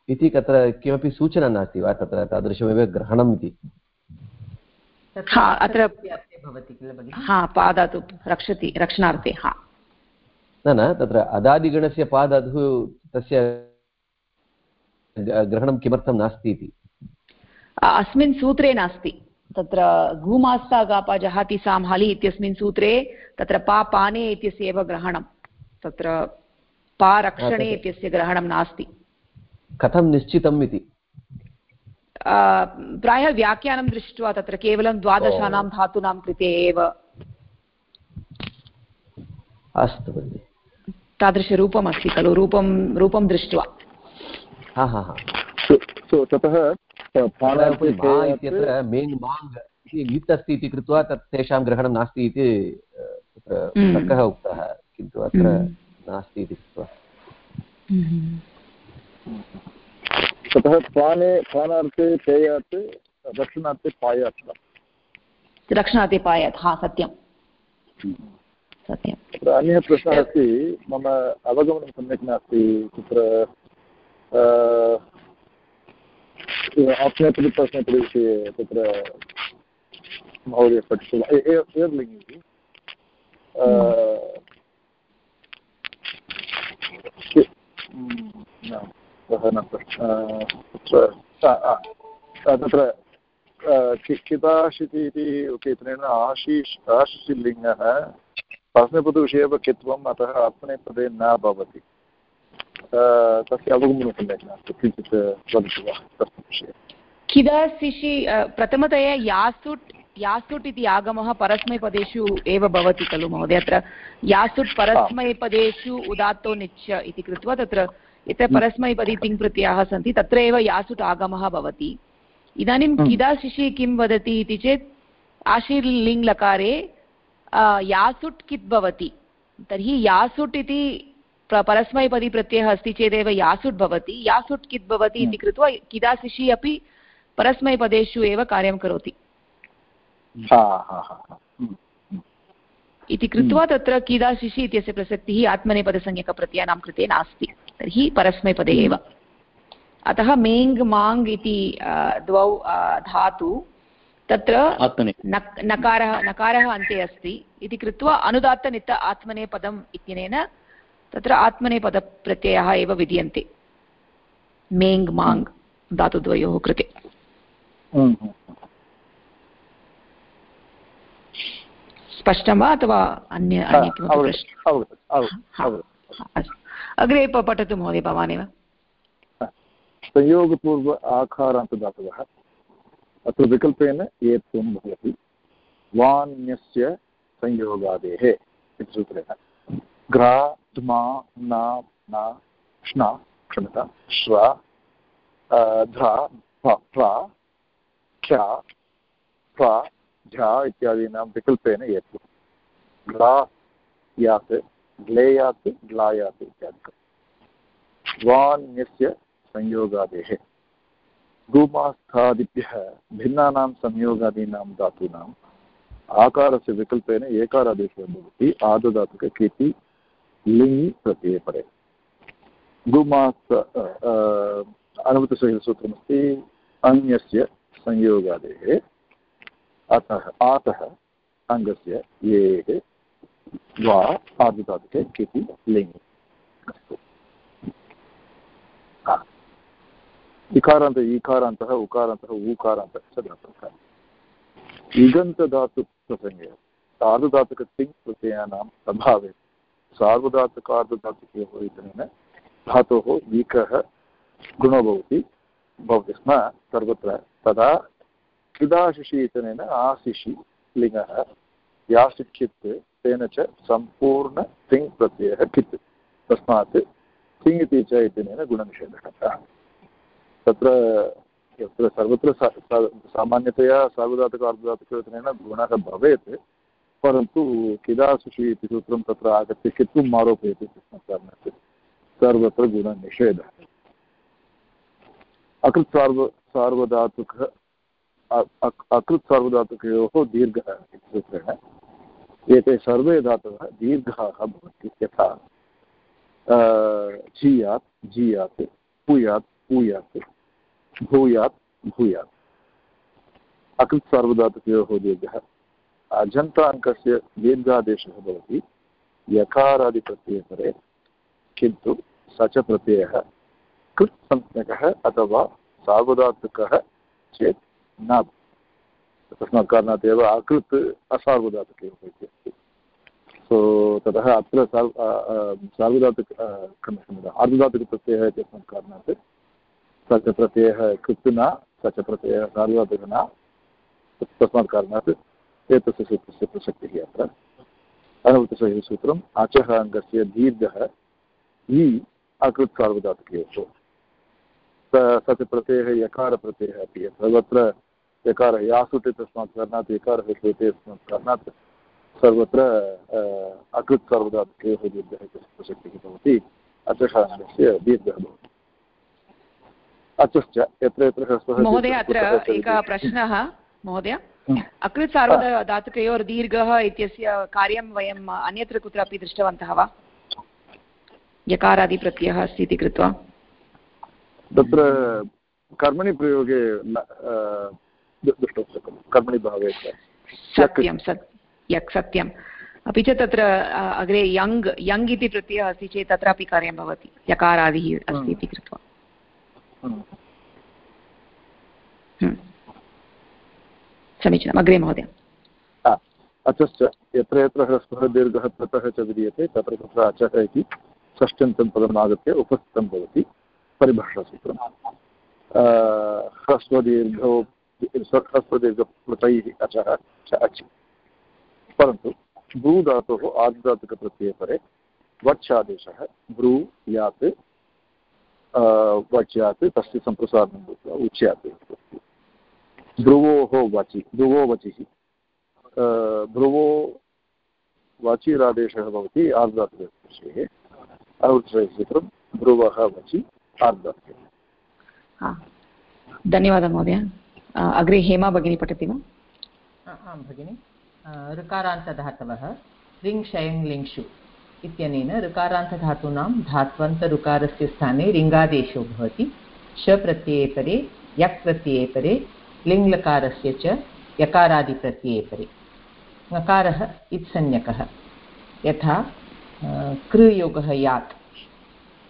इति तत्र किमपि सूचना नास्ति वा? तत्र तादृशमेव ग्रहणम् इति। अत्र हा पादातु रक्षति रक्षणार्थे हा। न न तत्र अदादिगणस्य पादातुः तस्य ग्रहणं किमर्थं नास्ति इति? अस्मिन् सूत्रे नास्ति। तत्र घूमास्ता गापा जहाति सां हलि इत्यस्मिन् सूत्रे तत्र पा पाने इत्यस्य एव ग्रहणं। तत्र पा रक्षणे इत्यस्य ग्रहणं नास्ति। कथं निश्चितम् इति? प्रायः व्याख्यानं दृष्ट्वा तत्र केवलं द्वादशानां धातूनां कृते एव अस्तु भगिनि तादृशरूपम् अस्ति खलु रूपं रूपं दृष्ट्वा ततः इत्यत्र मेङ् माङ् इति ङित् अस्ति इति कृत्वा तत् तेषां ग्रहणं नास्ति इति तत्र हम्म। तर्कः उक्तः किन्तु अत्र हम्म। नास्ति इति कृत्वा हम्म। ततः पाने पानार्थे पेयात् रक्षणार्थे पायात्। रक्षणार्थे पायात् हा सत्यं। सत्यम् अन्यः प्रश्नः अस्ति मम अवगमनं सम्यक् नास्ति तत्र आप्नेपदि प्रश्नेपदि विषये तत्र महोदय पठितुं एर्लिङ्ग् इति। सः न तत्र किताशिति इति इत्यनेन आशीष् आशिषिलिङ्गः परस्मैपदविषये एव कित्वम् अतः आत्मनेपदे न भवति। तस्य अवगमनं सम्यक् नास्ति किञ्चित् वदतु वा तस्मिन् विषये किदाशिषि प्रथमतया यासुट् यासुट् इति आगमः परस्मैपदेषु एव भवति खलु महोदय अत्र यासुट् परस्मैपदेषु उदात्तो निच्च इति कृत्वा तत्र यत्र परस्मैपदी तिङ्प्रत्ययाः सन्ति तत्र एव यासुट् आगमः भवति। इदानीं किदाशिषि किं वदति इति चेत् आशीर्लिङ् लकारे यासुट् कित् भवति? तर्हि यासुट् इति परस्मैपदी प्रत्ययः अस्ति चेदेव यासुट् भवति। यासुट् कित् भवति इति कृत्वा किदाशिषि अपि परस्मैपदेषु एव कार्यं करोति। इति कृत्वा तत्र कीदाशिषि इत्यस्य प्रसक्तिः आत्मनेपदसंज्ञकप्रत्ययानां कृते नास्ति। तर्हि परस्मैपदे एव। अतः मेङ् माङ् इति द्वौ धातु तत्र नकारः नकारः अन्ते अस्ति। इति कृत्वा अनुदात्तनित आत्मनेपदम् इत्यनेन तत्र आत्मनेपदप्रत्ययः एव विधीयन्ते। मेङ् माङ् धातुद्वयोः कृते। स्पष्टं वा अथवा अन्य अन्य किमपि अग्रे पठतु महोदय भवानेव। संयोगपूर्व आकारान्तदातवः। अत्र विकल्पेन एत्वं भवति। वान्यस्य संयोगादेः इति सूत्रेण। घ्रा ध्मा न न क्ष्ण क्षम्यता श्र ध्रा प्रा ख्या प्रा झा इत्यादीनां विकल्पेन एतु ग्ला यात् ग्लेयात् ग्लायात् इत्यादिकं वान्यस्य संयोगादेः गुमास्थादिभ्यः भिन्नानां संयोगादीनां धातूनाम् आकारस्य विकल्पेन एकारादेशः भवति आदधातुककीर्ति लिङि प्रत्यये परे गुमास्थ अन्यस्य संयोगादेः अतः, आतः अङ्गस्य येः वा आर्धधातुके किति लिङ्गि। अस्तु। इकारान्त ईकारान्तः उकारान्तः, ऊकारान्तः च धातुः। इगन्तधातुप्रसङ्गे सार्धधातुकतिङ् प्रत्ययानाम् अभावे सार्वधातुकार्धधातुकयोः इत्यनेन धातोः ईकः गुणो भवति भवति स्म सर्वत्र तदा इत्यनेन आशिषि लिङ्गः याशिक्षित् तेन च सम्पूर्ण तिङ् प्रत्ययः कित् तस्मात् तिङ् इति च इत्यनेन गुणनिषेधः तत्र यत्र सर्वत्र सामान्यतया सार्वधातुक अर्धधातुकवचनेन गुणः भवेत् परन्तु किदासुषि इति सूत्रं तत्र आगत्य कित्वम् आरोपयति कारणात् सर्वत्र गुणनिषेधः अकृत् सार्व सार्वधातुकः अकृत् सार्वधातुकयोः दीर्घः इति सूत्रेण, एते सर्वे धातवः दीर्घाः भवन्ति यथा झीयात् झीयात् पूयात् पूयात्, भूयात् भूयात्। अकृत् सार्वधातुकयोः दीर्घः। अजन्त अङ्कस्य दीर्घादेशः भवति, यकारादिप्रत्ययपरे, किन्तु स च प्रत्ययः कृत् संज्ञकः अथवा सार्वधातुकः चेत् न तस्मात् कारणात् एव अकृत् असार्वधातुकयोः इत्यस्ति सो ततः अत्र सार् सार्वधातुक क्षम्यताम् आर्धधातुकप्रत्ययः इत्यस्मात् कारणात् स च प्रत्ययः कृत् न स च प्रत्ययः सार्वधातुकः न तस्मात् कारणात् एतस्य सूत्रस्य प्रसक्तिः अत्र अनुवृत्तसहितसूत्रम् अचः अङ्गस्य दीर्घः इ अकृत् सार्वधातुकयोः स च प्रत्ययः यकारप्रत्ययः अपि सर्वत्र यकारः यासुटे तस्मात् कारणात् यकारः श्रूयते तस्मात् कारणात् सर्वत्र अकृत् सर्वधातुकयोः दीर्घः इति प्रसक्तिः भवति अचः अङ्गस्य दीर्घः भवति। अचश्च यत्र यत्र ह्रस्वः महोदय अत्र एकः प्रश्नः महोदय। अकृत् सार्वधातुकयोर्दीर्घः इत्यस्य कार्यं वयम् अन्यत्र कुत्रापि दृष्टवन्तः वा? यकारादिप्रत्ययः अस्ति इति कृत्वा। तत्र कर्मणि प्रयोगे द्रष्टुं कर्मणि भावे सत्यं सत् यक् सत्यम्। अपि च तत्र अग्रे यङ् यङ् इति प्रत्ययः अस्ति चेत् तत्रापि कार्यं भवति। यकारादिः अस्ति इति कृत्वा। समीचीनम्। अग्रे महोदय। अचश्च यत्र यत्र ह्रस्वः दीर्घः ततः च विधीयते तत्र तत्र अचः इति षष्ठ्यन्तं पदम् आगत्य उपस्थितं भवति। परिभाषासूत्रं ह्रस्वदीर्घो ह्रस्वदीर्घप्लुतैः अचः च अचि परन्तु ब्रू धातोः आदिधातुकप्रत्यये परे वच् आदेशः ब्रू यात् वच् यात् तस्य सम्प्रसारणं भूत्वा वचि भ्रुवो वचिः। भ्रुवो वाचिरादेशः भवति आर्धातुकविषये वचि आर्धातुकम् धन्यवादः महोदय। अग्रे हेमा भगिनी पठति वा? आं भगिनि। ऋकारान्तधातवः, रिङ् शयङ् लिङ्षु इत्यनेन ऋकारान्तधातूनां धात्वन्तऋकारस्य स्थाने रिङ्गादेशो भवति। श प्रत्यये परे, यक् प्रत्यये परे, लिङ्लकारस्य च यकारादिप्रत्यये परे। ङकारः इत्संज्ञकः। यथा कृयोगः यात्।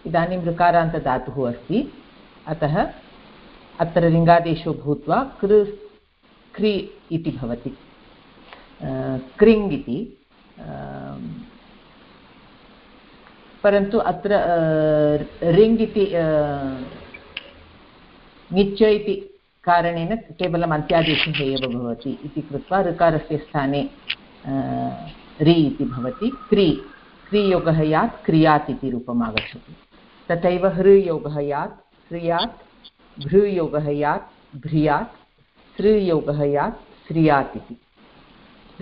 इदानीं ऋकारान्तधातुः अस्ति। अतः अत्र लिङ्गादेशो भूत्वा कृ, क्रि इति भवति। क्रिङ् इति परन्तु अत्र रिङ् इति ङिच्च इति कारणेन केवलम् अन्त्यादेशः एव भवति इति कृत्वा ऋकारस्य स्थाने रि इति भवति। क्रि, क्रियोगः यात् क्रियात् इति रूपम् आगच्छति। तथैव हृयोगः यात् श्रियात् भृयोगः यात् भ्रियात् सृयोगः यात् श्रियात् इति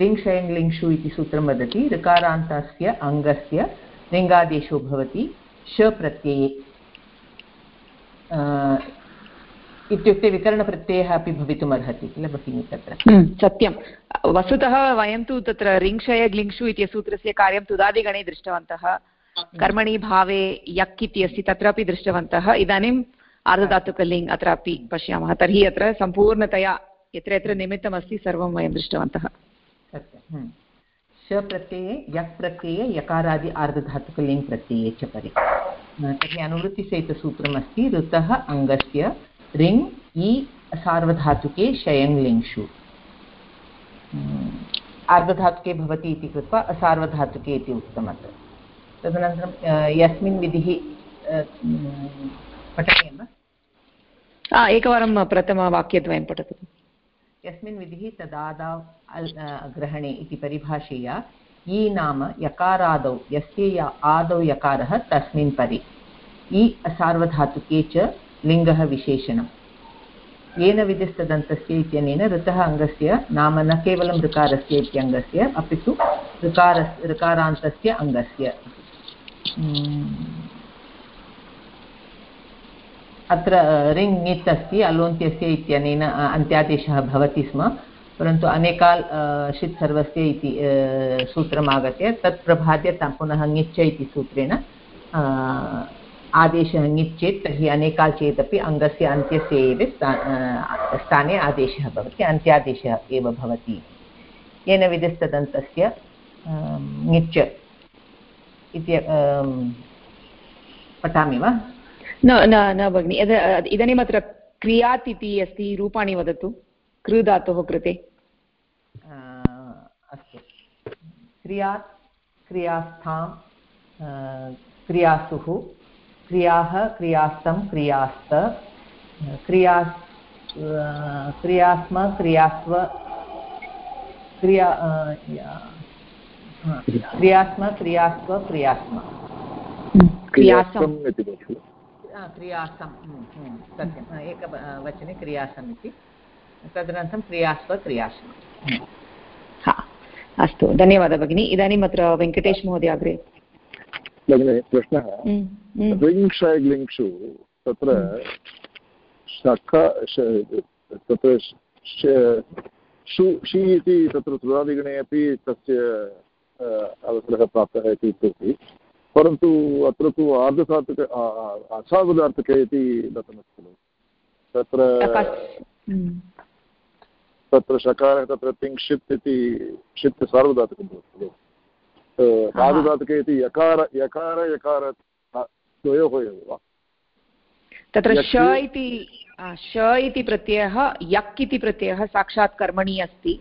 लिङ्क्षयङ् लिङ्क्षु इति सूत्रं वदति ऋकारान्तस्य अङ्गस्य लिङ्गादेशो भवति श प्रत्यये। इत्युक्ते विकरणप्रत्ययः अपि भवितुम् अर्हति किल भगिनि तत्र? सत्यं। वस्तुतः वयं तु तत्र रिङ्क्षय ग्लिङ्क्षु इति सूत्रस्य कार्यं तुदादिगणे दृष्टवन्तः। कर्मणि भावे यक् इति अस्ति तत्रापि दृष्टवन्तः। इदानीम् आर्धधातुकलिङ् अत्रापि पश्यामः। तर्हि अत्र सम्पूर्णतया यत्र यत्र निमित्तमस्ति सर्वं वयं दृष्टवन्तः। सत्यं प्रत्यये, यक् प्रत्यये, यकारादि आर्धधातुकलिङ् प्रत्यये च परे तर्हि अनुवृत्तिसहितसूत्रमस्ति, ऋतः अङ्गस्य रिङ् इ सार्वधातुके शयङ् लिङ्षु आर्धधातुके भवति इति कृत्वा असार्वधातुके इति उक्तम् अत्र तदनन्तरं यस्मिन् विधिः पठनीयं वा? एकवारं प्रथमवाक्यद्वयं पठतु यस्मिन् विधिः तदादौ ग्रहणे इति परिभाषया इ नाम यकारादौ यस्य आदौ यकारः तस्मिन् परि इ असार्वधातुके च लिङ्गः विशेषणम् येन विधिस्तदन्तस्य इत्यनेन ऋतः अङ्गस्य नाम न केवलं ऋकारस्य इत्यङ्गस्य अपि तु ऋकार ऋकारान्तस्य अङ्गस्य अत्र रिङ् ङित् अस्ति अलोन्त्यस्य इत्यनेन अन्त्यादेशः भवति स्म। परन्तु अनेकाल् षित् सर्वस्य इति सूत्रम् आगत्य तत् प्रभाद्य पुनः ङिच्च इति सूत्रेण आदेशः ङित् चेत् तर्हि अनेकाल् चेदपि अङ्गस्य, अन्त्यस्य एव स्था स्थाने आदेशः भवति, अन्त्यादेशः एव भवति। येन विधिस्तदन्तस्य ङिच्च इति पठामि वा? न न न भगिनि इदानीम् अत्र क्रियात् इति अस्ति रूपाणि वदतु कृ धातोः कृते अस्तु। क्रियात् क्रियास्थां क्रियासुः क्रियाः क्रियास्तं क्रियास्त क्रिया क्रियास्म क्रियास्व क्रिया क्रियास्म क्रियास्व क्रियास्म। क्रियासम् क्रियासं सत्यम् एकवचने क्रियासम् इति तदनन्तरं क्रियास्व क्रियास्म हा अस्तु धन्यवादः भगिनि इदानीम् अत्र वेङ्कटेश महोदय अग्रे भगिनि प्रश्नः लिङ्क्षै लिङ्क्षु तत्र शक तत्र शु शि इति तत्र अपि तस्य अवसरः प्राप्तः इति उक्तवती परन्तु अत्र तु आर्धसात्विक असावधार्थके इति दत्तमस्ति खलु। तत्र तत्र शकारः तत्र तिङ्क्षित् इति षित् सार्वधातुकं भवति खलु। सार्वधातुके इति यकार यकार यकार द्वयोः एव वा? तत्र श इति श इति प्रत्ययः यक् इति प्रत्ययः साक्षात् कर्मणि अस्ति।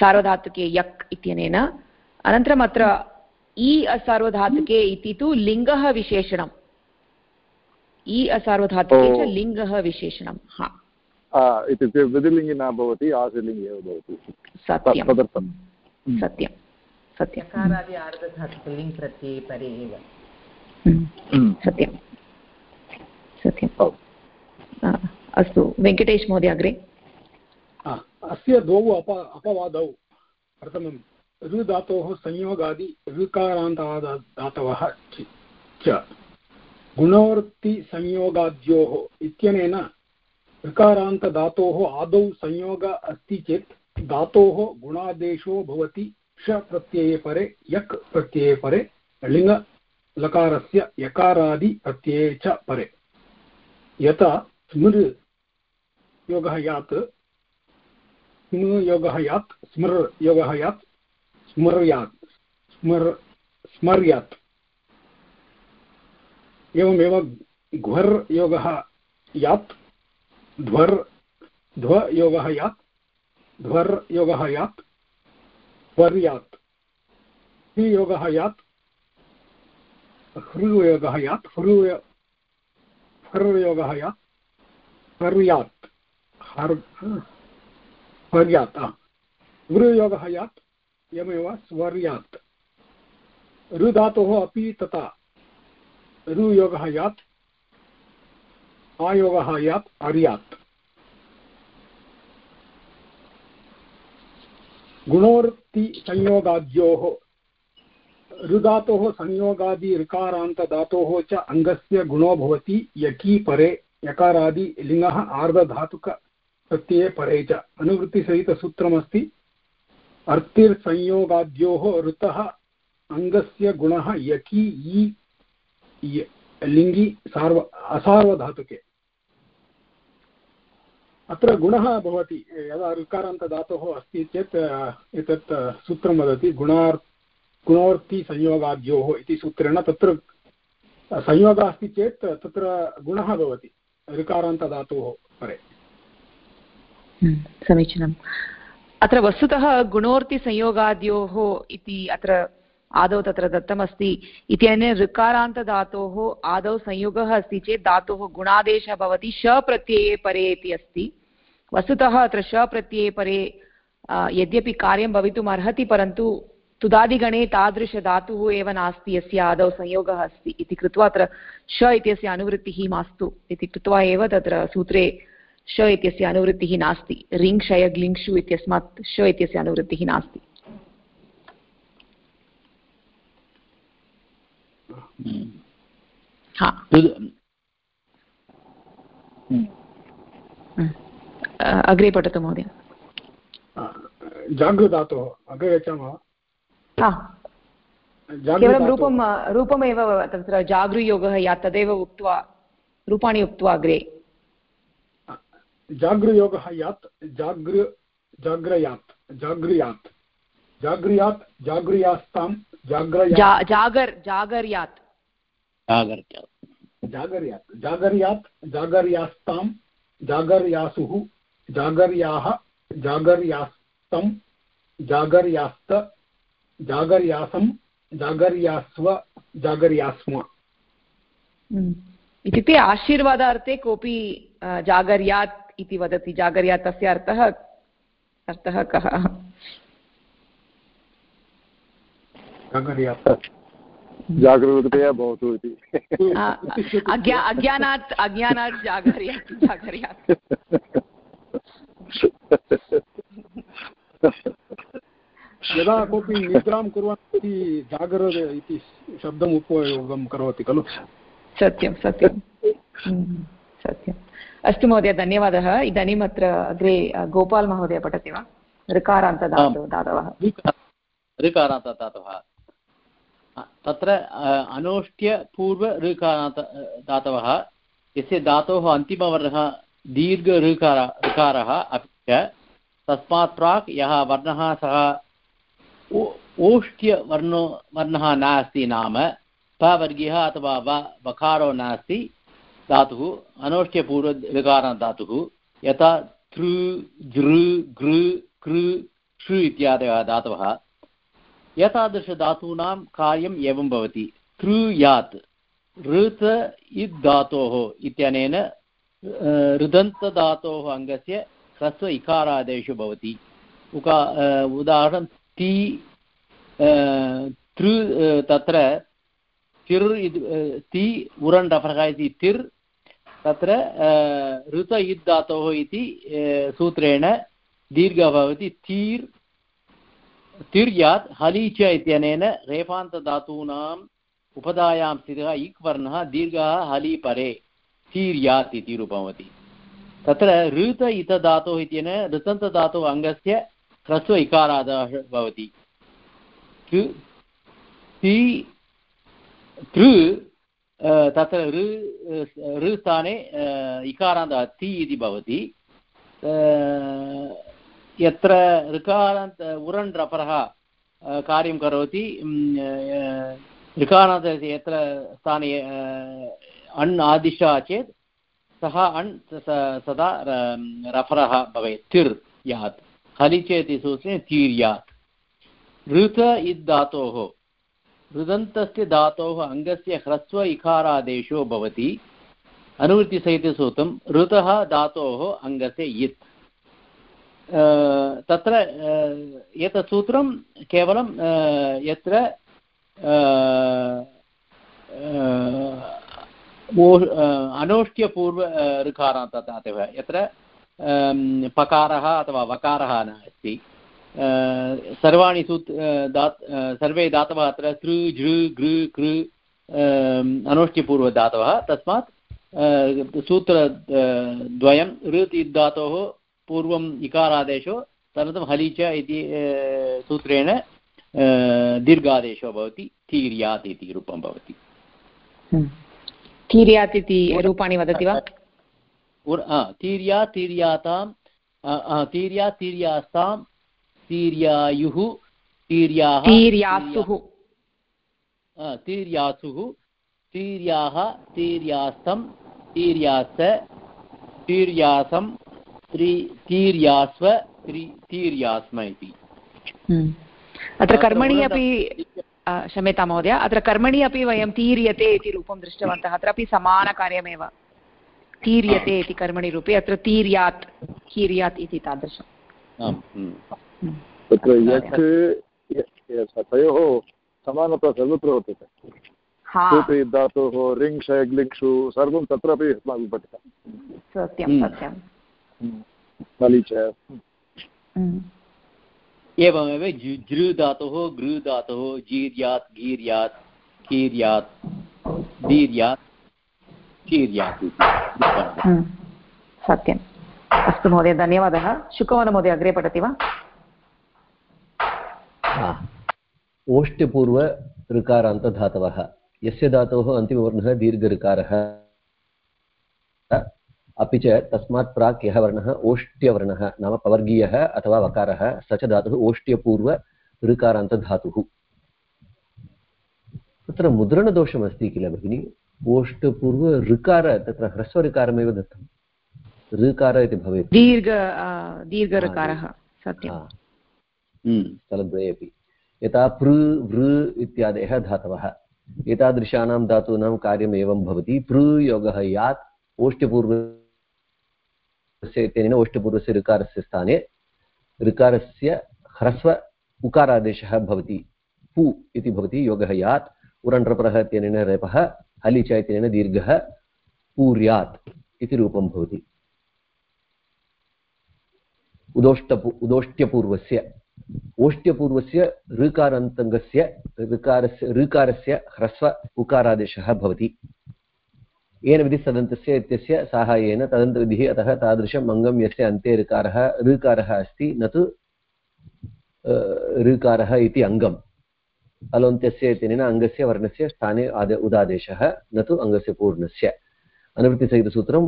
सार्वधातुके यक् इत्यनेन। अनन्तरम् अत्र इ असार्वधातुके इति तु लिङ्गः विशेषणम्। इ असार्वधातुके च लिङ्गः विशेषणं हा। इत्युक्ते विधिलिङ्गि न भवति आशिलिङ्गि एव भवति। सत्यं तदर्थं सत्यं सत्यं प्रत्यये परे एव। सत्यं सत्यम्। अस्तु वेङ्कटेश महोदय अग्रे। अस्य द्वौ अप अपवादौ प्रथमं ऋ धातोः संयोगादि ऋकारान्तादातवः च गुणवृत्तिसंयोगाद्योः इत्यनेन ऋकारान्तधातोः आदौ संयोग अस्ति चेत् धातोः गुणादेशो भवति श प्रत्यये परे, यक् प्रत्यये परे लिङ्गलकारस्य यकारादि च परे। यथा स्मृ योगः यात्, स्मृ योगः यात्, स्मृ यात् स्मर्यात्। स्मर्, स्मर्यात्। एवमेव घ्वर् योगः यात्, ध्वर् ध्वयोगः यात्, ध्वर् योगः यात् वर्यात् योगः यात् हृयोगः यात्, हृ हर्योगः यात् हर्यात् हर् हर्यात् वृयोगः यात् एवमेव स्वर्यात्। ऋधातोः अपि तथा। ऋयोगः यात्, आयोगः यात् अर्यात् गुणोर्तिसंयोगाद्योः। ऋधातोः संयोगादि ऋकारान्तधातोः च अङ्गस्य गुणो भवति, यकी परे, यकारादि लिङ्गः आर्धधातुकप्रत्यये परे च। अनुवृत्तिसहितसूत्रमस्ति। अर्तिर्संयोगाद्योः ऋतः अङ्गस्य गुणः यकी इ लिङ्गि सार्व, असार्वधातुके। अत्र गुणः भवति, यदा ऋकारान्तधातोः अस्ति चेत् एतत् सूत्रं वदति गुणार्, गुणोर्तिसंयोगाद्योः इति सूत्रेण तत्र संयोगः अस्ति चेत्, तत्र गुणः भवति, ऋकारान्तधातोः परे। समीचीनम्। अत्र वस्तुतः गुणोर्तिसंयोगाद्योः इति अत्र आदौ तत्र दत्तमस्ति। इत्यनेन ऋकारान्तधातोः आदौ संयोगः अस्ति चेत् धातोः गुणादेशः भवति, श प्रत्यये परे इति अस्ति। वस्तुतः अत्र शप्रत्यये परे यद्यपि कार्यं भवितुम् अर्हति परन्तु तुदादिगणे तादृशधातुः एव नास्ति, यस्य आदौ संयोगः अस्ति इति कृत्वा अत्र श इत्यस्य अनुवृत्तिः मास्तु इति कृत्वा एव तत्र सूत्रे श इत्यस्य अनुवृत्तिः नास्ति रिङ् शयग्लिङ्क्षु इत्यस्मात् श इत्यस्य अनुवृत्तिः नास्ति अग्रे पठतु महोदय जागृधातोः अग्रे गच्छामः केवलं रूपं रूपमेव तत्र जागृयोगः या तदेव उक्त्वा रूपाणि उक्त्वा अग्रे जागृयोगः यात् जागृ जाग्रयात् जागृयात् जागृयात् जागृयास्तां जागर् जागर्यात्। जागर्यात्। जागर्यात् जागर्यास्तां जागर्यासुः जागर्याः जागर्यास्तं जागर्यास्त जागर्यासं जागर्यास्व जागर्यास्म। इत्युक्ते आशीर्वादार्थे कोऽपि जागर्यात् इति वदति जागर्यात् तस्य अर्थः अर्थः कः? जागरूकतया भवतु इति। अज्ञानात् अज्ञानात् जागर्यात् जागर्यात् यदा कोऽपि निद्रां कुर्वन् इति जागर इति शब्दम् उपयोगं करोति खलु? सत्यं सत्यं। <laughs> हम्म, सत्यम् अस्तु महोदय धन्यवादः। इदानीम् अत्र अग्रे गोपाल् महोदय पठति वा? ऋकारान्तदातु धातवः ऋकारान्तदातवः तत्र अनोष्ट्यपूर्व ऋकारान्त धातवः यस्य धातोः अन्तिमवर्णः दीर्घ ऋकार ऋकारः अपि च तस्मात् प्राक् यः वर्णः सः ओष्ट्यवर्णो वर्णः नास्ति नाम पवर्गीयः अथवा वकारो नास्ति। धातुः अनोष्ट्यपूर्व ऋकारान्तदातुः यथा तृ जृ गृ कृ षु इत्यादयः धातवः एतादृशधातूनां कार्यम् एवं भवति तृयात् ऋत इद् धातोः इत्यनेन ऋदन्तधातोः अङ्गस्य ह्रस्व इकारादेषु भवति उका उदाहरणं ति तृ तत्र तिर् ति उरण्डफरः इति तिर् तत्र ऋत इद् धातोः इति सूत्रेण दीर्घः भवति तीर् तिर्यात् हली च इत्यनेन रेफान्तधातूनाम् उपधायां स्थितः इक् वर्णः दीर्घः हलि परे तीर्यात् इति रूपं भवति तत्र ऋत इत धातुः इत्यनेन ऋतन्तधातुः अङ्गस्य ह्रस्व इकारादः भवति तृ तत्र ऋ स्थाने इकारान्तः ति इति भवति. यत्र ऋकारान्त उरण् रपरः कार्यं करोति ऋकारान्तस्य यत्र स्थाने अण् आदिशः चेत्, सः अण् सदा रफरः भवेत्. तिर् यात्. हलिचे इति सूत्रे तीर्यात् ऋत इद्धातोः ऋदन्तस्य धातोः अङ्गस्य ह्रस्व इकारादेशो भवति। अनुवृत्तिसहितसूत्रं ऋतः धातोः अङ्गस्य इत् तत्र एतत् सूत्रं केवलं यत्र अनोष्ट्यपूर्व ऋकारान्तदातवः यत्र पकारः अथवा वकारः नास्ति सर्वाणि सूत् दात् सर्वे दातवः अत्र तृ झृ घृ कृ अनोष्ट्यपूर्वदातवः तस्मात् सूत्रद्वयं ऋत् इद्धातोः पूर्वम् इकारादेशो तदनन्तरं हलि च इति सूत्रेण दीर्घादेशो भवति तीर्यात् इति रूपं भवति। तीर्यात् इति रूपाणि वदति वा? तीर्या तीर्यातां तीर्या तीर्यास्तां तीर्यायुः तीर्याः तीर्यासुः। तीर्यासुः तीर्याः तीर्यास्तं तीर्यास तीर्यासं तीर्यास्व तीर्यास्म इति। हम्म। अत्र कर्मणि अपि क्षम्यतां महोदय अत्र कर्मणि अपि वयं तीर्यते इति रूपं दृष्टवन्तः अत्रापि समानकार्यमेव। तीर्यते इति कर्मणि रूपे अत्र तीर्यात् कीर्यात् इति तादृशम्। तत्र यत् तयोः समानता सर्वत्र वर्तते। धातोः रिङ् षग् लिङ्क्षु सर्वं तत्रापि अस्माभिः पठितं। सत्यं सत्यं। बलि च। एवमेव जृ धातुः गृ धातुः जीर्यात् गीर्यात् कीर्यात् दीर्यात् कीर्यात् सत्यम्। अस्तु महोदय धन्यवादः। शुकवनमहोदय अग्रे पठति वा? ओष्ट्यपूर्व ऋकारान्तधातवः। यस्य धातोः अन्तिमवर्णः दीर्घऋकारः। अपि च तस्मात् प्राक् यः वर्णः? ओष्ट्यवर्णः नाम पवर्गीयः अथवा वकारः। स च धातुः ओष्ट्यपूर्व ऋकारान्तधातुः। तत्र मुद्रणदोषमस्ति किल भगिनि? ओष्टपूर्व ऋकार तत्र ह्रस्वऋकारमेव दत्तं। ऋकार इति भवेत्। दीर्घ दीर्घऋकारः। सत्यं स्थलद्वये अपि यथा पृ वृ इत्यादयः धातवः एतादृशानां धातूनां कार्यम् एवं भवति पृयोगः यात् ओष्टपूर्वस्य इत्यनेन ओष्टपूर्वस्य ऋकारस्य स्थाने ऋकारस्य ह्रस्व उकारादेशः भवति पु इति भवति योगः यात् उरण्ड्रपरः इत्यनेन रेपः इत्यनेन दीर्घः पूर्यात् इति रूपं भवति उदोष्टपू उदोष्ट्यपूर्वस्य ओष्ट्यपूर्वस्य ऋकारान्तङ्गस्य, ऋकारस्य ऋकारस्य ह्रस्व उकारादेशः भवति। येन विधिस्तदन्तस्य इत्यस्य साहाय्येन तदन्तविधिः अतः तादृशम् अङ्गं यस्य अन्ते ऋकारः ऋकारः अस्ति, न तु ऋकारः इति अङ्गम्। अलोन्त्यस्य इत्यनेन अङ्गस्य वर्णस्य स्थाने आद, उदादेशः, न तु अङ्गस्य पूर्णस्य। अनुवृत्तिसहितसूत्रं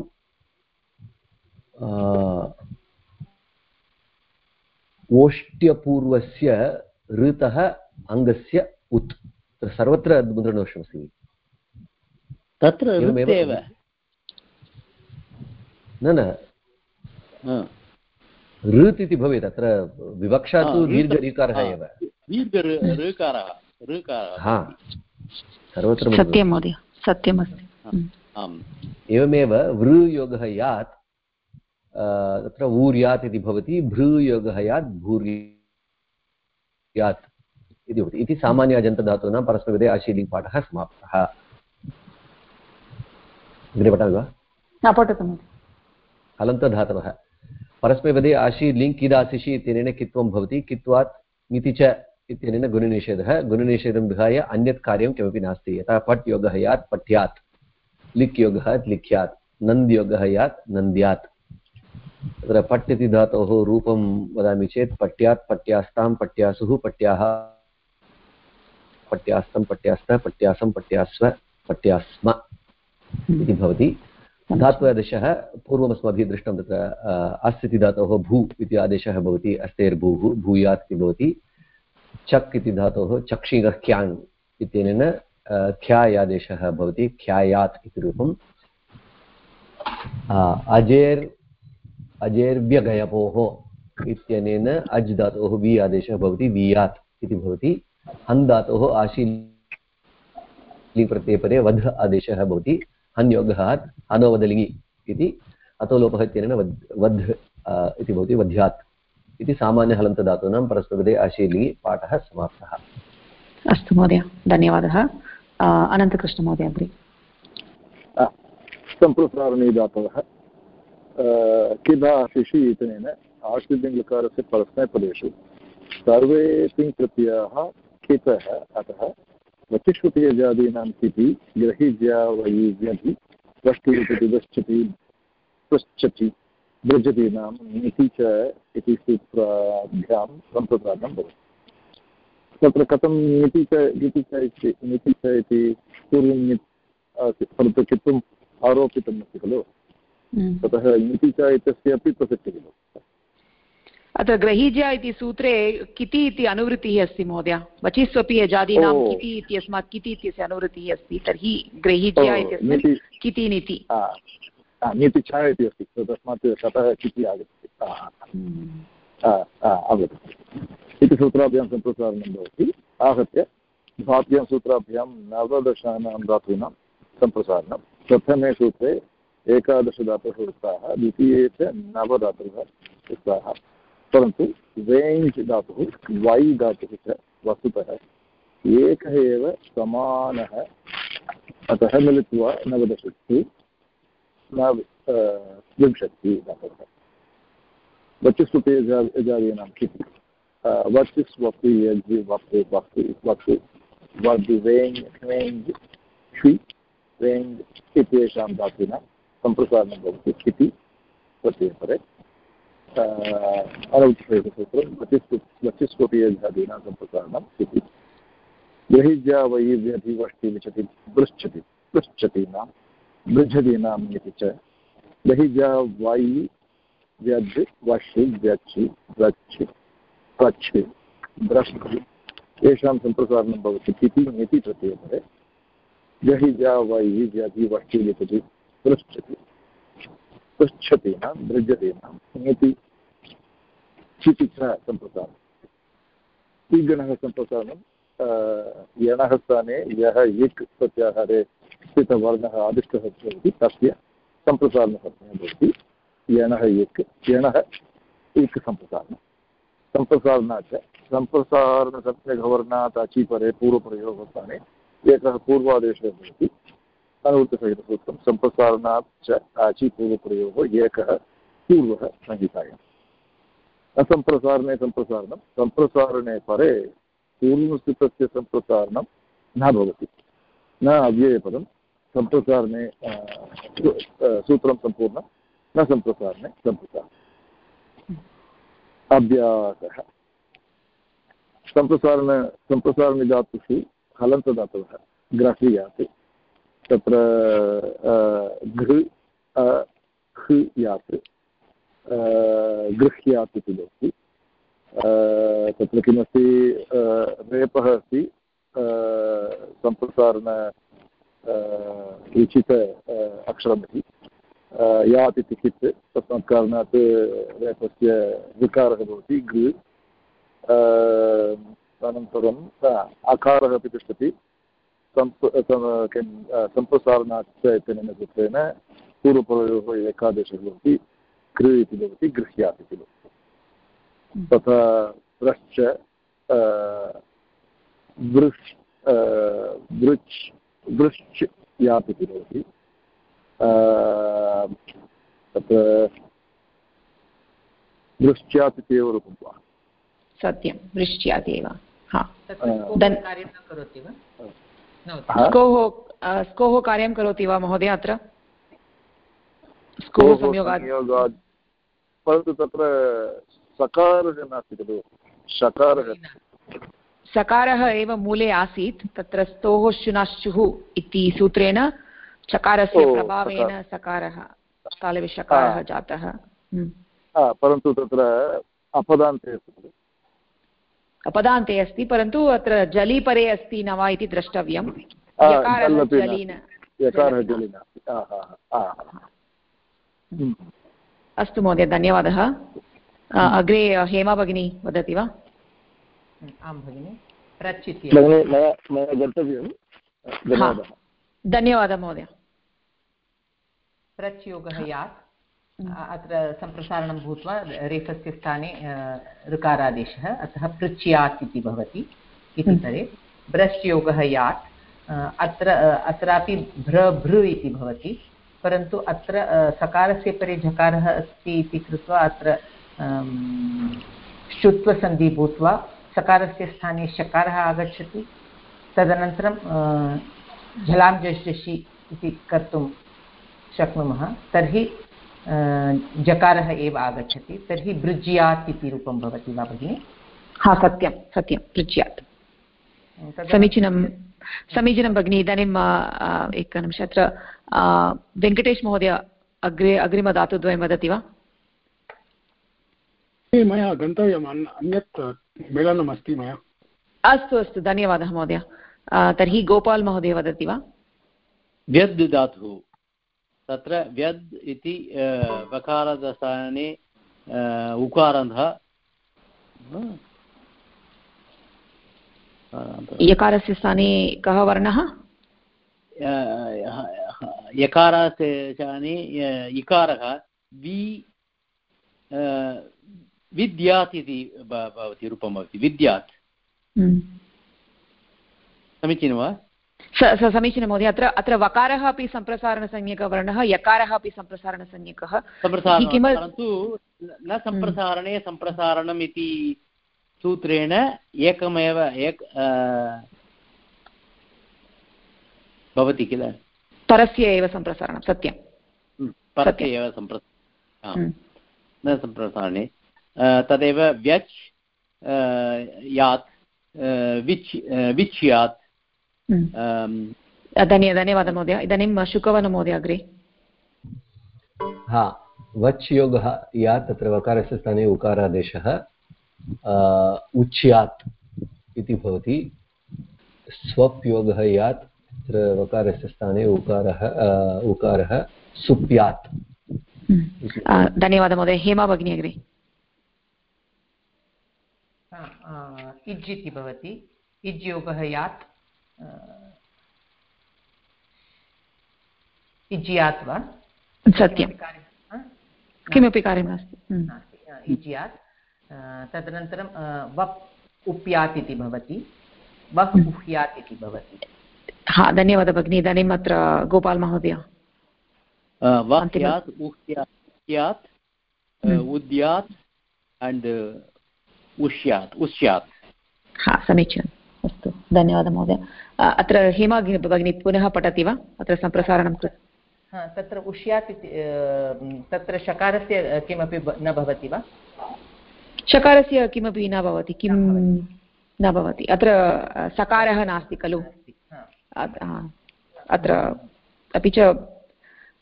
ओष्ट्यपूर्वस्य ऋतः अङ्गस्य उत्। सर्वत्र मुद्रणदोषमस्ति तत्र न न। ऋत् इति भवेत् अत्र विवक्षा तु दीर्घऋकारः एव। दीर्घऋकारः सर्वत्र सत्यं महोदय सत्यमस्ति। एवमेव वृयोगः यात् तत्र ऊर्यात् इति भवति भ्रूयोगः यात् भूर्यात् इति भवति। इति सामान्याजन्तधातूनां परस्परविधे आशीलिङ्गपाठः समाप्तः। अग्रे पठामि वा? पठतु हलन्तधातवः। परस्परविधे आशि लिङ् किदाशिषि इत्यनेन कित्वं भवति? कित्वात् मिति च इत्यनेन गुणनिषेधः। गुणनिषेधं विहाय अन्यत् कार्यं किमपि नास्ति। यथा पट् योगः यात् पठ्यात्। लिक् योगः लिख्यात्। नन्द्योगः यात् नन्द्यात्। तत्र पट् इति धातोः रूपं वदामि चेत् पट्यात् पट्यास्तां पट्यासुः पट्याः पट्यास्तं पट्यास्त पट्यासं पट्यास्व पट्यास्म इति भवति। धात्वादेशः पूर्वमस्माभिः दृष्टं तत्र अस् इति धातोः भू इति आदेशः भवति, अस्तेर्भूः, भूयात् इति भवति। चक् इति धातोः क्याङ् इत्यनेन ख्यायादेशः भवति, ख्यायात् इति रूपम्। अजेर् अजेर्व्यगयपोः इत्यनेन अज् धातोः वि आदेशः भवति वियात् इति भवति। हन् धातोः आशीलि प्रत्ययपदे वध् आदेशः भवति। हन् योगः अनोवदलिङि इति अतो लोपः इत्यनेन वध् वध् इति भवति वध्यात् इति सामान्यहलन्तधातूनां परस्परपदे आशीलिङि पाठः समाप्तः। अस्तु महोदय धन्यवादः। अनन्तकृष्णमहोदय अग्रे। सम्प्रसारणीधातवः किदा शिशि इत्यनेन आश्रितिङ्लकारस्य परस्मैपदेषु सर्वे तिङ्प्रत्ययाः कितः अतः वचिष्वतीयजादीनां किति ग्रहीज्या वयि व्यधि द्रष्टुरिति गच्छति पृच्छति निति च इति सूत्राभ्यां भवति तत्र कथं निति च निति च इति निति च इति पूर्वं परन्तु कित्वम् आरोपितमस्ति खलु हम्म। ततः इति च इत्यस्य अपि प्रसक्तिः अत्र ग्रहीज्या इति सूत्रे किति इति अनुवृत्तिः अस्ति महोदय? वचिस्वपि यजादीनां किति इत्यस्मात् किति इत्यस्य अनुवृत्तिः अस्ति तर्हि ग्रहीज्या इत्यस्मिन् किति नीति। नीति च इति अस्ति तस्मात् ततः किति आगच्छति। हम्म। आगच्छति इति सूत्राभ्यां सम्प्रसारणं भवति। आहत्य द्वाभ्यां सूत्राभ्यां नवदशानां धातूनां सम्प्रसारणं। प्रथमे सूत्रे एकादशधातुः उक्ताः द्वितीये च नवधातुः उत्साहः परन्तु वेञ्ज् धातुः वै धातुः च वस्तुतः एकः एव समानः। अतः मिलित्वा नवदशति, नव विंशतिः धातवः। वचस्पति यजादीनां किति वचस् वक्ति यज् वक्ति वक्ति वक्ति वद् वेञ् ह्वेञ् ष्वि वेञ् इत्येषां धातूनां सम्प्रसारणं भवति इति प्रत्ययपरे अनौचिकसूत्रं यजादीनां सम्प्रसारणम् इति गृहिज्या वै व्यधिवष्टि लिखति पृच्छति पृच्छतीनां बृझतीनाम् इति च। गृहिज्या वै व्यद् वषि द्रष्टि येषां सम्प्रसारणं भवति इति गहिजा वै व्यधि वष्टि लिखति पृच्छति। पृच्छतीनां बृजतीनाम् इति चिति च सम्प्रसारणम् इगणः सम्प्रसारणं यणः स्थाने यः इक् प्रत्याहारे स्थितवर्णः आदिष्टः भवति, तस्य सम्प्रसारणसमयः भवति। यणः इक् यणः इक् सम्प्रसारणं सम्प्रसारणात् सम्प्रसारणसत्यघवर्णात् अचिपरे पूर्वप्रयोगः स्थाने एकः पूर्वादेशः भवति। अनुवृत्तसहितसूत्रं सम्प्रसारणात् च पूर्वप्रयोगो एकः पूर्वः संहितायाम् असम्प्रसारणे सम्प्रसारणं सम्प्रसारणे परे पूर्वस्थितस्य सम्प्रसारणं न भवति न अव्ययपदं सम्प्रसारणे सूत्रं सम्पूर्णं न सम्प्रसारणे सम्प्रसारणम् अभ्यासः सम्प्रसारण सम्प्रसारणधातुषु हलन्तधातवः ग्राह्यात् तत्र घृ हृ यात् गृह्यात् इति भवति। तत्र किमस्ति रेपः अस्ति सम्प्रसारण लिखित अक्षरमिति यात् इति चित् तस्मात् कारणात् रेपस्य विकारः भवति, गृ। अनन्तरम् आकारः अपि तिष्ठति। किं सम्प्रसारणात् इत्यनेन सूत्रेण पूर्वपरयोः एकादशः भवति गृ इति भवति गृह्यात् भवति तथा व्रश्च वृष् वृच् वृश्च यात् इति भवति तत्र वृश्च्यात् इति एव रूपं वा सत्यं वृष्ट्यात् एव स्कोः कार्यं करोति वा महोदय अत्र स्कोः संयोगात् परन्तु तत्र सकारः नास्ति खलु सकारः सकारः एव मूले आसीत् तत्र स्तोः शुनाश्चुः इति सूत्रेण चकारस्य प्रभावेन सकारः कालविषकारः जातः। परन्तु तत्र अपदान्ते अस्ति अपदान्ते अस्ति परन्तु अत्र जलीपरे अस्ति न वा इति द्रष्टव्यं। अस्तु महोदय धन्यवादः। अग्रे हेमा भगिनी वदति वा? आं भगिनि धन्यवादः। महोदय। प्रच्योगः यात्। अत्र सम्प्रसारणं भूत्वा रेफस्य स्थाने ऋकारादेशः अतः पृच्यात् इति भवति इति परे भ्रश्योगः यात्। अत्र अत्रापि भ्र भृ इति भवति परन्तु अत्र सकारस्य परे झकारः अस्ति इति कृत्वा अत्र शुत्वसन्धि भूत्वा सकारस्य स्थाने शकारः आगच्छति। तदनन्तरं झलां जषि इति कर्तुं शक्नुमः। तर्हि जकारः एव आगच्छति तर्हि बृज्यात् इति रूपं भवति वा भगिनि? हा सत्यं सत्यं बृज्यात्। समीचीनं समीचीनं भगिनि इदानीम् एकनिमिष अत्र वेङ्कटेशमहोदय अग्रे अग्रिमधातुद्वयं वदति वा? मया गन्तव्यम् अन्यत् मेलनमस्ति मया। अस्तु अस्तु धन्यवादः महोदय। तर्हि गोपाल् महोदय वदति वा? व्यद् धातुः तत्र व्यद् इति वकारदस्थाने उकारन्धः। यकारस्य स्थाने कः वर्णः? यकारस्य स्थाने इकारः। वि विद्यात् इति भवति रूपं भवति। विद्यात्। हम्म। समीचीनं वा? समीचीनं महोदय अत्र अत्र वकारः अपि सम्प्रसारणसंज्ञकवर्णः यकारः अपि सम्प्रसारणसंज्ञकः। परन्तु न सम्प्रसारणे सम्प्रसारणम् इति सूत्रेण एकमेव एक भवति किल? परस्य एव सम्प्रसारणं सत्यं। हम्म, परस्य एव सम्प्र हम्म। न सम्प्रसारणे। तदेव व्यच् यात् विच् विच्यात् हम्म। धन्यवादः महोदय इदानीं शुकवनमहोदय अग्रे हा वच् योगः यात् तत्र वकारस्य स्थाने उकारादेशः उच्यात् इति भवति स्वप् योगः यात् तत्र वकारस्य स्थाने उकारः उकारः सुप्यात्। धन्यवादः महोदय हेमा भगिनी अग्रे इज् इति भवति इज् योगः यात् इज्यात् वा? सत्यं। किमपि कार्यं नास्ति। हम्म। इज्यात् तदनन्तरं वप् उप्यात् इति भवति। वह् हम्म। उह्यात् इति भवति। हा धन्यवादः भगिनि। इदानीम् अत्र गोपाल् महोदय। उद्यात् अण्ड् उष्यात् उष्यात्। हा समीचीनम्। अस्तु धन्यवादः महोदय। अत्र हेमा भगिनी पुनः पठति वा? अत्र सम्प्रसारणं कृत् तत्र उष्यात् तत्र शकारस्य किमपि न भवति वा? शकारस्य किमपि न भवति किं न भवति। अत्र सकारः नास्ति खलु। अत्र अपि च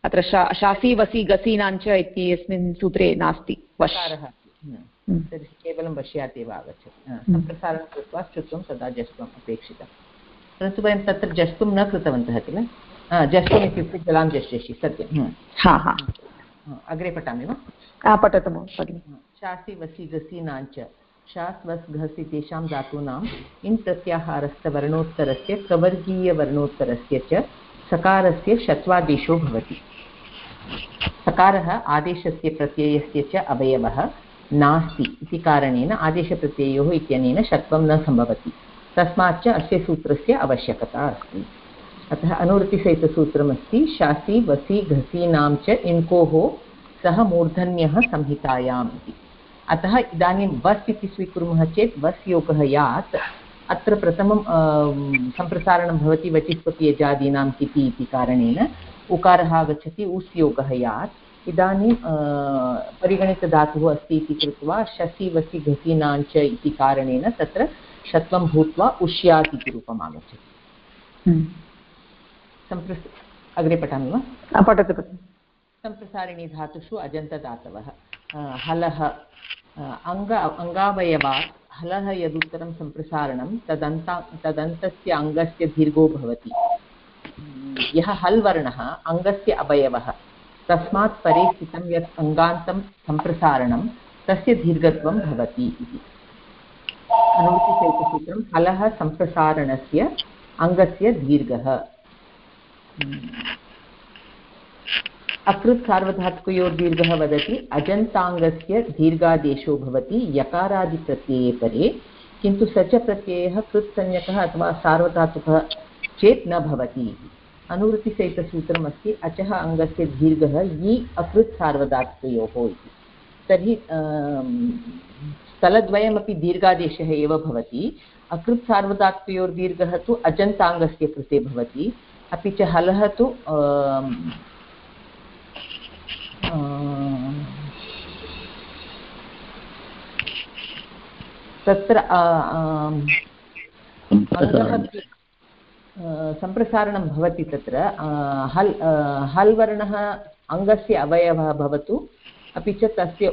अत्र शा शासि वसि गसीनाञ्च इत्यस्मिन् सूत्रे नास्ति वकारः हम्म। केवलं वश्यात् एव आगच्छति हम्म। प्रसारणं कृत्वा श्रुत्वं तदा जस्त्वम् अपेक्षितं परन्तु वयं तत्र जस्तुं न कृतवन्तः किल? जस्तुम् इत्युक्ते जलां जष्यसि सत्यं। हम्म। हा हा। अग्रे पठामि वा? पठतु भगिनि शासि वसि गसीनाञ्च शास् वस् घस् इत्येषां धातूनाम् इन् प्रत्याहारस्थवर्णोत्तरस्य कवर्गीयवर्णोत्तरस्य च सकारस्य शत्वादेशो भवति। सकारः आदेशस्य प्रत्ययस्य च अवयवः नास्ति इति कारणेन आदेशप्रत्ययोः इत्यनेन षत्वं न सम्भवति। तस्माच्च अस्य सूत्रस्य आवश्यकता अस्ति। अतः अनुवृत्तिसहितसूत्रमस्ति, शासि, वसि घसीनां च इण्कोः सः मूर्धन्यः संहितायाम् इति। अतः इदानीं वस् इति स्वीकुर्मः चेत् वस् योगः यात्। अत्र प्रथमं सम्प्रसारणं भवति वचिस्पति यजादीनां किति इति कारणेन। उकारः आगच्छति, उस् योगः यात्। इदानीं परिगणितधातुः अस्ति इति कृत्वा शसि, वसि घसीनाञ्च इति कारणेन तत्र शत्वं भूत्वा उष्यात् इति रूपम् आगच्छति। हम्म। सम्प्रस् अग्रे पठामि वा? पठतु सम्प्रसारिणी धातुषु अजन्तदातवः। हलः अङ्ग अङ्गावयवात् हलः यदुत्तरं सम्प्रसारणं तदन्ता तदन्तस्य अङ्गस्य दीर्घो भवति। यः हल् वर्णः अङ्गस्य अवयवः तस्मात् परे स्थितं यत् अङ्गान्तं सम्प्रसारणं तस्य दीर्घत्वं भवति इति। अनुवृत्तिचैतसूत्रं हलः सम्प्रसारणस्य अङ्गस्य दीर्घः। अकृत् सार्वधातुकयोर्दीर्घः वदति, अजन्ताङ्गस्य दीर्घादेशो भवति यकारादिप्रत्यये परे, किन्तु स च प्रत्ययः कृत्संज्ञकः अथवा सार्वधातुकः चेत् न भवति। इति अनुवृत्तिसहितसूत्रमस्ति, अचः अङ्गस्य दीर्घः यि अकृत् सार्वधातुकयोः इति। तर्हि स्थलद्वयमपि दीर्घादेशः एव भवति। अकृत् सार्वधातुकयोर्दीर्घः तु अजन्ताङ्गस्य कृते भवति। अपि च हलः तु तत्र सम्प्रसारणं भवति तत्र। हल् हल् वर्णः अङ्गस्य अवयवः भवतु। अपि च तस्य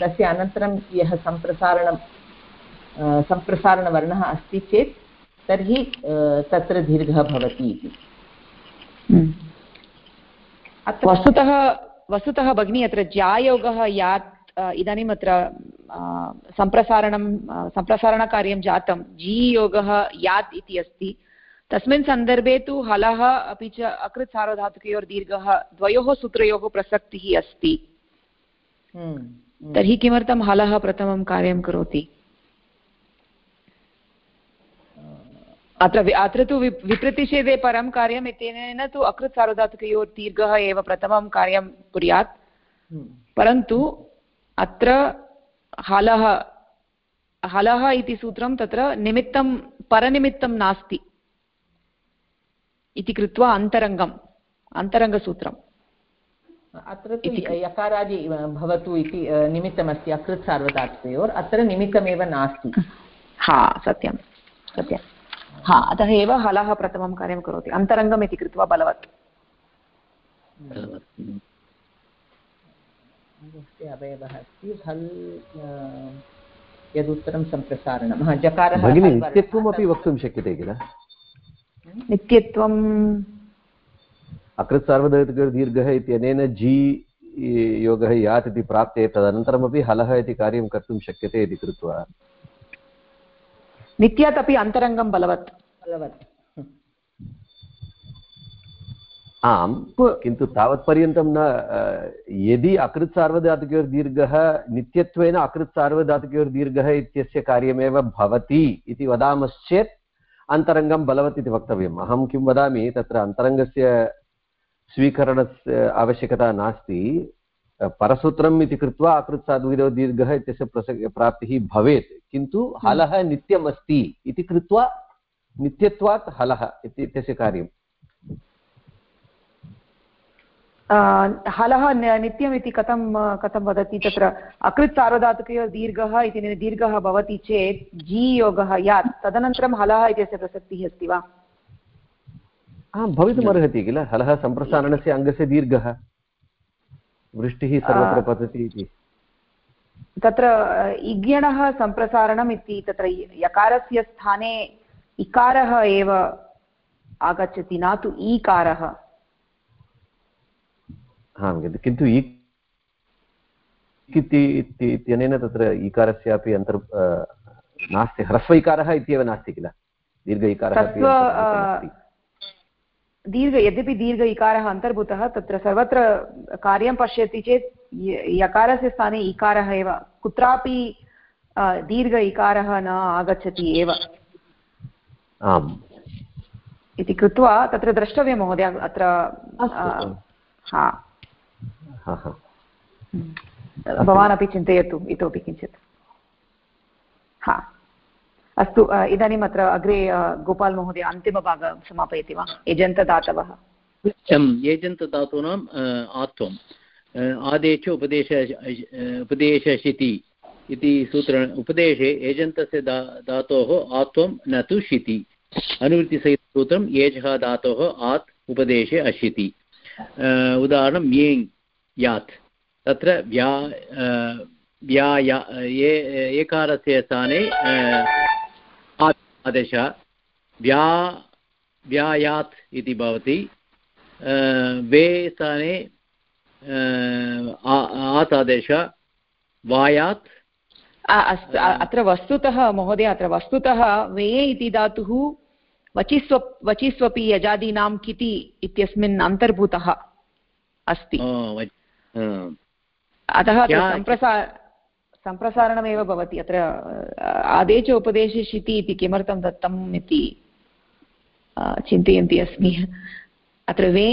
तस्य अनन्तरं यः सम्प्रसारणं सम्प्रसारणवर्णः अस्ति चेत् तर्हि तत्र दीर्घः भवति इति हम्म। वस्तुतः वस्तुतः भगिनी अत्र ज्यायोगः यात् इदानीम् अत्र सम्प्रसारणं सम्प्रसारणकार्यं जातं जी योगः यात् इति अस्ति तस्मिन् सन्दर्भे तु हलः अपि च अकृत् सार्वधातुकयोर्दीर्घः द्वयोः सूत्रयोः प्रसक्तिः अस्ति। तर्हि किमर्थं हलः प्रथमं कार्यं करोति? अत्र अत्र तु विप्रतिषेधे परं कार्यम् इत्यनेन तु अकृत् सार्वधातुकयोः दीर्घः एव प्रथमं कार्यं कुर्यात्। परन्तु अत्र हलः हलः इति सूत्रं तत्र निमित्तं परनिमित्तं नास्ति। इति कृत्वा अन्तरङ्गम् अन्तरङ्गसूत्रम्। अत्र तु यकारादि भवतु इति निमित्तमस्ति अकृत् सार्वधातुकयोर्। अत्र निमित्तमेव नास्ति। हा सत्यं सत्यं। हा अतः एव हलः प्रथमं कार्यं करोति। अन्तरङ्गम् इति कृत्वा बलवत्। अवयवः अस्ति। हल् यदुत्तरं सम्प्रसारणं जकारः भगिनि नित्यत्वमपि वक्तुं शक्यते किल? नित्यत्वम्। अकृत् सार्वधातुकदीर्घः इत्यनेन जी योगः यात् इति प्राप्ते तदनन्तरमपि हलः इति कार्यं कर्तुं शक्यते इति कृत्वा। नित्यात् अपि अन्तरङ्गं बलवत्। बलवत्। आम् किन्तु तावत्पर्यन्तं न यदि अकृत् सार्वधातुकयोर्दीर्घः नित्यत्वेन अकृत् सार्वधातुकयोर्दीर्घः इत्यस्य कार्यमेव भवति इति वदामश्चेत् अन्तरङ्गं बलवत् इति वक्तव्यम्। अहं किं वदामि तत्र अन्तरङ्गस्य स्वीकरणस्य आवश्यकता नास्ति। परसूत्रम् इति कृत्वा अकृत् सार्वदीर्घः इत्यस्य प्रसक् प्राप्तिः भवेत्। किन्तु हलः नित्यम् अस्ति इति कृत्वा नित्यत्वात् हलः इत्यस्य कार्यम्। हलः नित्यम् इति कथं कथं वदति? तत्र अकृत् सार्वधातुकयोः दीर्घः इति दीर्घः भवति चेत् जी योगः यात्। तदनन्तरं हलः इत्यस्य प्रसक्तिः अस्ति वा? आं भवितुमर्हति किल? हलः सम्प्रसारणस्य अङ्गस्य दीर्घः। वृष्टिः सर्वत्र पतति इति। तत्र इज्ञणः सम्प्रसारणम् इति तत्र यकारस्य स्थाने इकारः एव आगच्छति न तु ईकारः। किन्तु इत्यनेन तत्र इकारस्यापि अन्तर् नास्ति। ह्रस्व इकारः इत्येव नास्ति किल? दीर्घ इकारः दीर्घ यद्यपि दीर्घ इकारः अन्तर्भूतः तत्र सर्वत्र कार्यं पश्यति चेत् यकारस्य स्थाने इकारः एव। कुत्रापि दीर्घ इकारः न आगच्छति एव। आम्। इति कृत्वा तत्र द्रष्टव्यं महोदय अत्र हा। भवान् अपि चिन्तयतु इतोपि किञ्चित् हा अस्तु इदानीम् अत्र अग्रे गोपाल् महोदय अन्तिमभागं समापयति वा यजन्तदातवः यजन्तधातूनाम् आत्वम् आदेश उपदेश उपदेशशिति इति सूत्र उपदेशे एजन्तस्य दा धातोः आत्वं न तु शिति अनुवृत्तिसहितसूत्रं एजः धातोः आत् उपदेशे अशिति उदाहरणं येङ् यात् तत्र व्या व्याया एकारस्य स्थाने आदेशः व्या व्यायात् इति भवति वे स्थाने आत् आदेशः वायात् अस्तु अत्र वस्तुतः महोदय अत्र वस्तुतः वे इति धातुः वचिस्व वचिस्वपि यजादीनां किति इत्यस्मिन् अन्तर्भूतः अस्ति। अतः सम्प्रसा सम्प्रसारणमेव भवति अत्र आदेश उपदेशशिति इति किमर्थं दत्तम् इति चिन्तयन्ती अस्मि। अत्र वे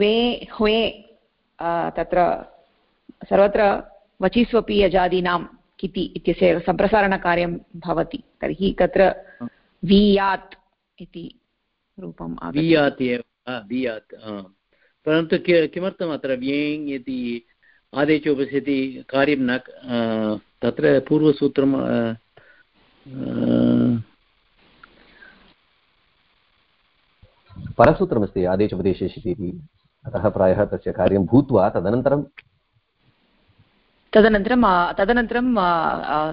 वे ह्वे तत्र सर्वत्र वचिस्वपि यजादीनां किति इत्यस्य सम्प्रसारणकार्यं भवति। तर्हि तत्र वियात् इति रूपम् वियात् एव। वियात् परन्तु किमर्थम् अत्र व्येङ् इति आदेश उपस्थिति कार्यं न तत्र पूर्वसूत्रं परसूत्रमस्ति आदेशोपदेशेषि इति। अतः प्रायः तस्य कार्यं भूत्वा तदनन्तरं तदनन्तरं तदनन्तरं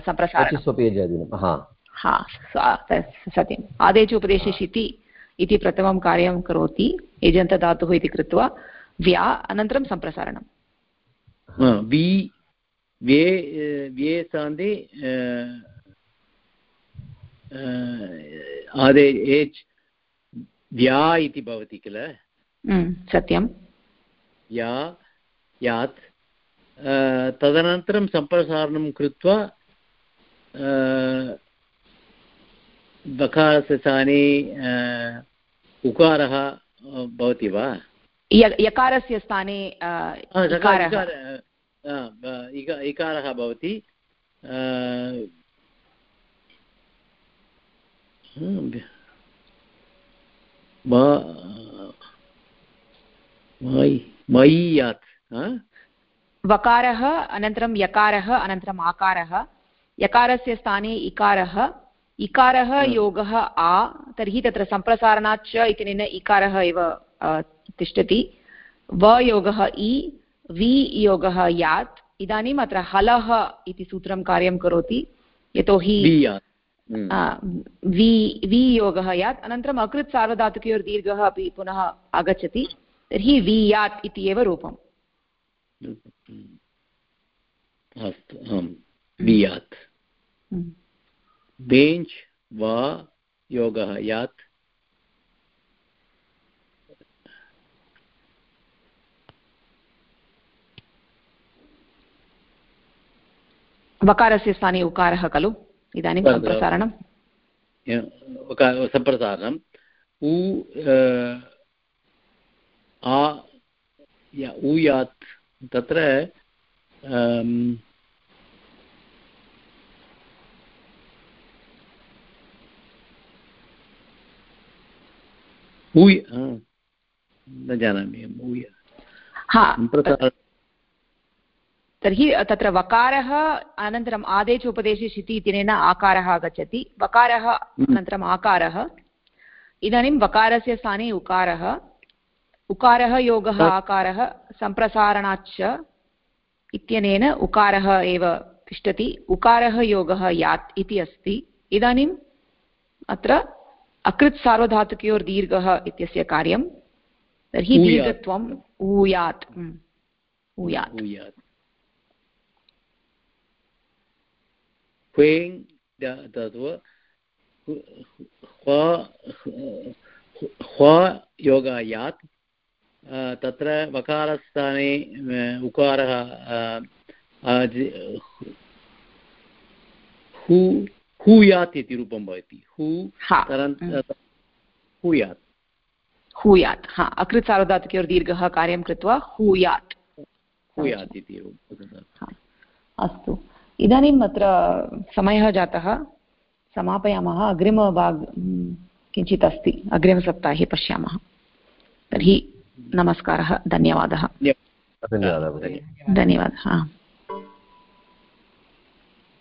सम्प्रसारणं हा। सत्यम् आदेशोपदेशेषिति इति प्रथमं कार्यं करोति। एजन्तधातुः इति कृत्वा व्या अनन्तरं सम्प्रसारणं वि वे व्ये सान्दे आदे एच् व्या इति भवति किल? सत्यं या यात् तदनन्तरं सम्प्रसारणं कृत्वा बकारस्य स्थाने उकारः भवति वा? यकारस्य स्थाने इकारः भवति। मय्यात् वकारः अनन्तरं यकारः अनन्तरम् आकारः। यकारस्य स्थाने इकारः। इकारः योगः आ तर्हि तत्र सम्प्रसारणात् च इत्यनेन इकारः एव तिष्ठति। वयोगः इ वि योगः यात्। इदानीम् अत्र हलः इति सूत्रं कार्यं करोति। यतोहि वि वि योगः यात्। अनन्तरम् अकृत् सार्वधातुकयोर्दीर्घः अपि पुनः आगच्छति। तर्हि वि यात् इति एव रूपम्। अस्तु आम् वियात् बेञ्च् वा योगः यात्? वकारस्य स्थाने उकारः खलु? इदानीं सम्प्रसारणं सम्प्रसारणम्। उ आ ऊयात् तत्र ऊय न जानामि तर्हि तत्र वकारः अनन्तरम् आदेश उपदेशे शिति इत्यनेन आकारः आगच्छति। वकारः हम्म। अनन्तरम् आकारः। इदानीं वकारस्य स्थाने उकारः। उकारः योगः आकारः सम्प्रसारणाच्च इत्यनेन उकारः एव तिष्ठति। उकारः योगः यात् इति अस्ति। इदानीम् अत्र अकृत् सार्वधातुकयोर्दीर्घः इत्यस्य कार्यं तर्हि दीर्घत्वम् ऊयात्। ऊयात्। क्वेङ् ह्वा योगायात् तत्र वकारस्थाने उकारः हू हूयात् इति रूपं भवति? हू। हूयात् हूयात् हा अकृत् सार्वधातुकयोर्दीर्घः कार्यं कृत्वा हूयात् हूयात् इति अस्तु। इदानीम् अत्र समयः जातः। समापयामः। अग्रिमभाग किञ्चित् अस्ति। अग्रिमसप्ताहे पश्यामः। तर्हि नमस्कारः धन्यवादः। धन्यवादः। धन्यवादः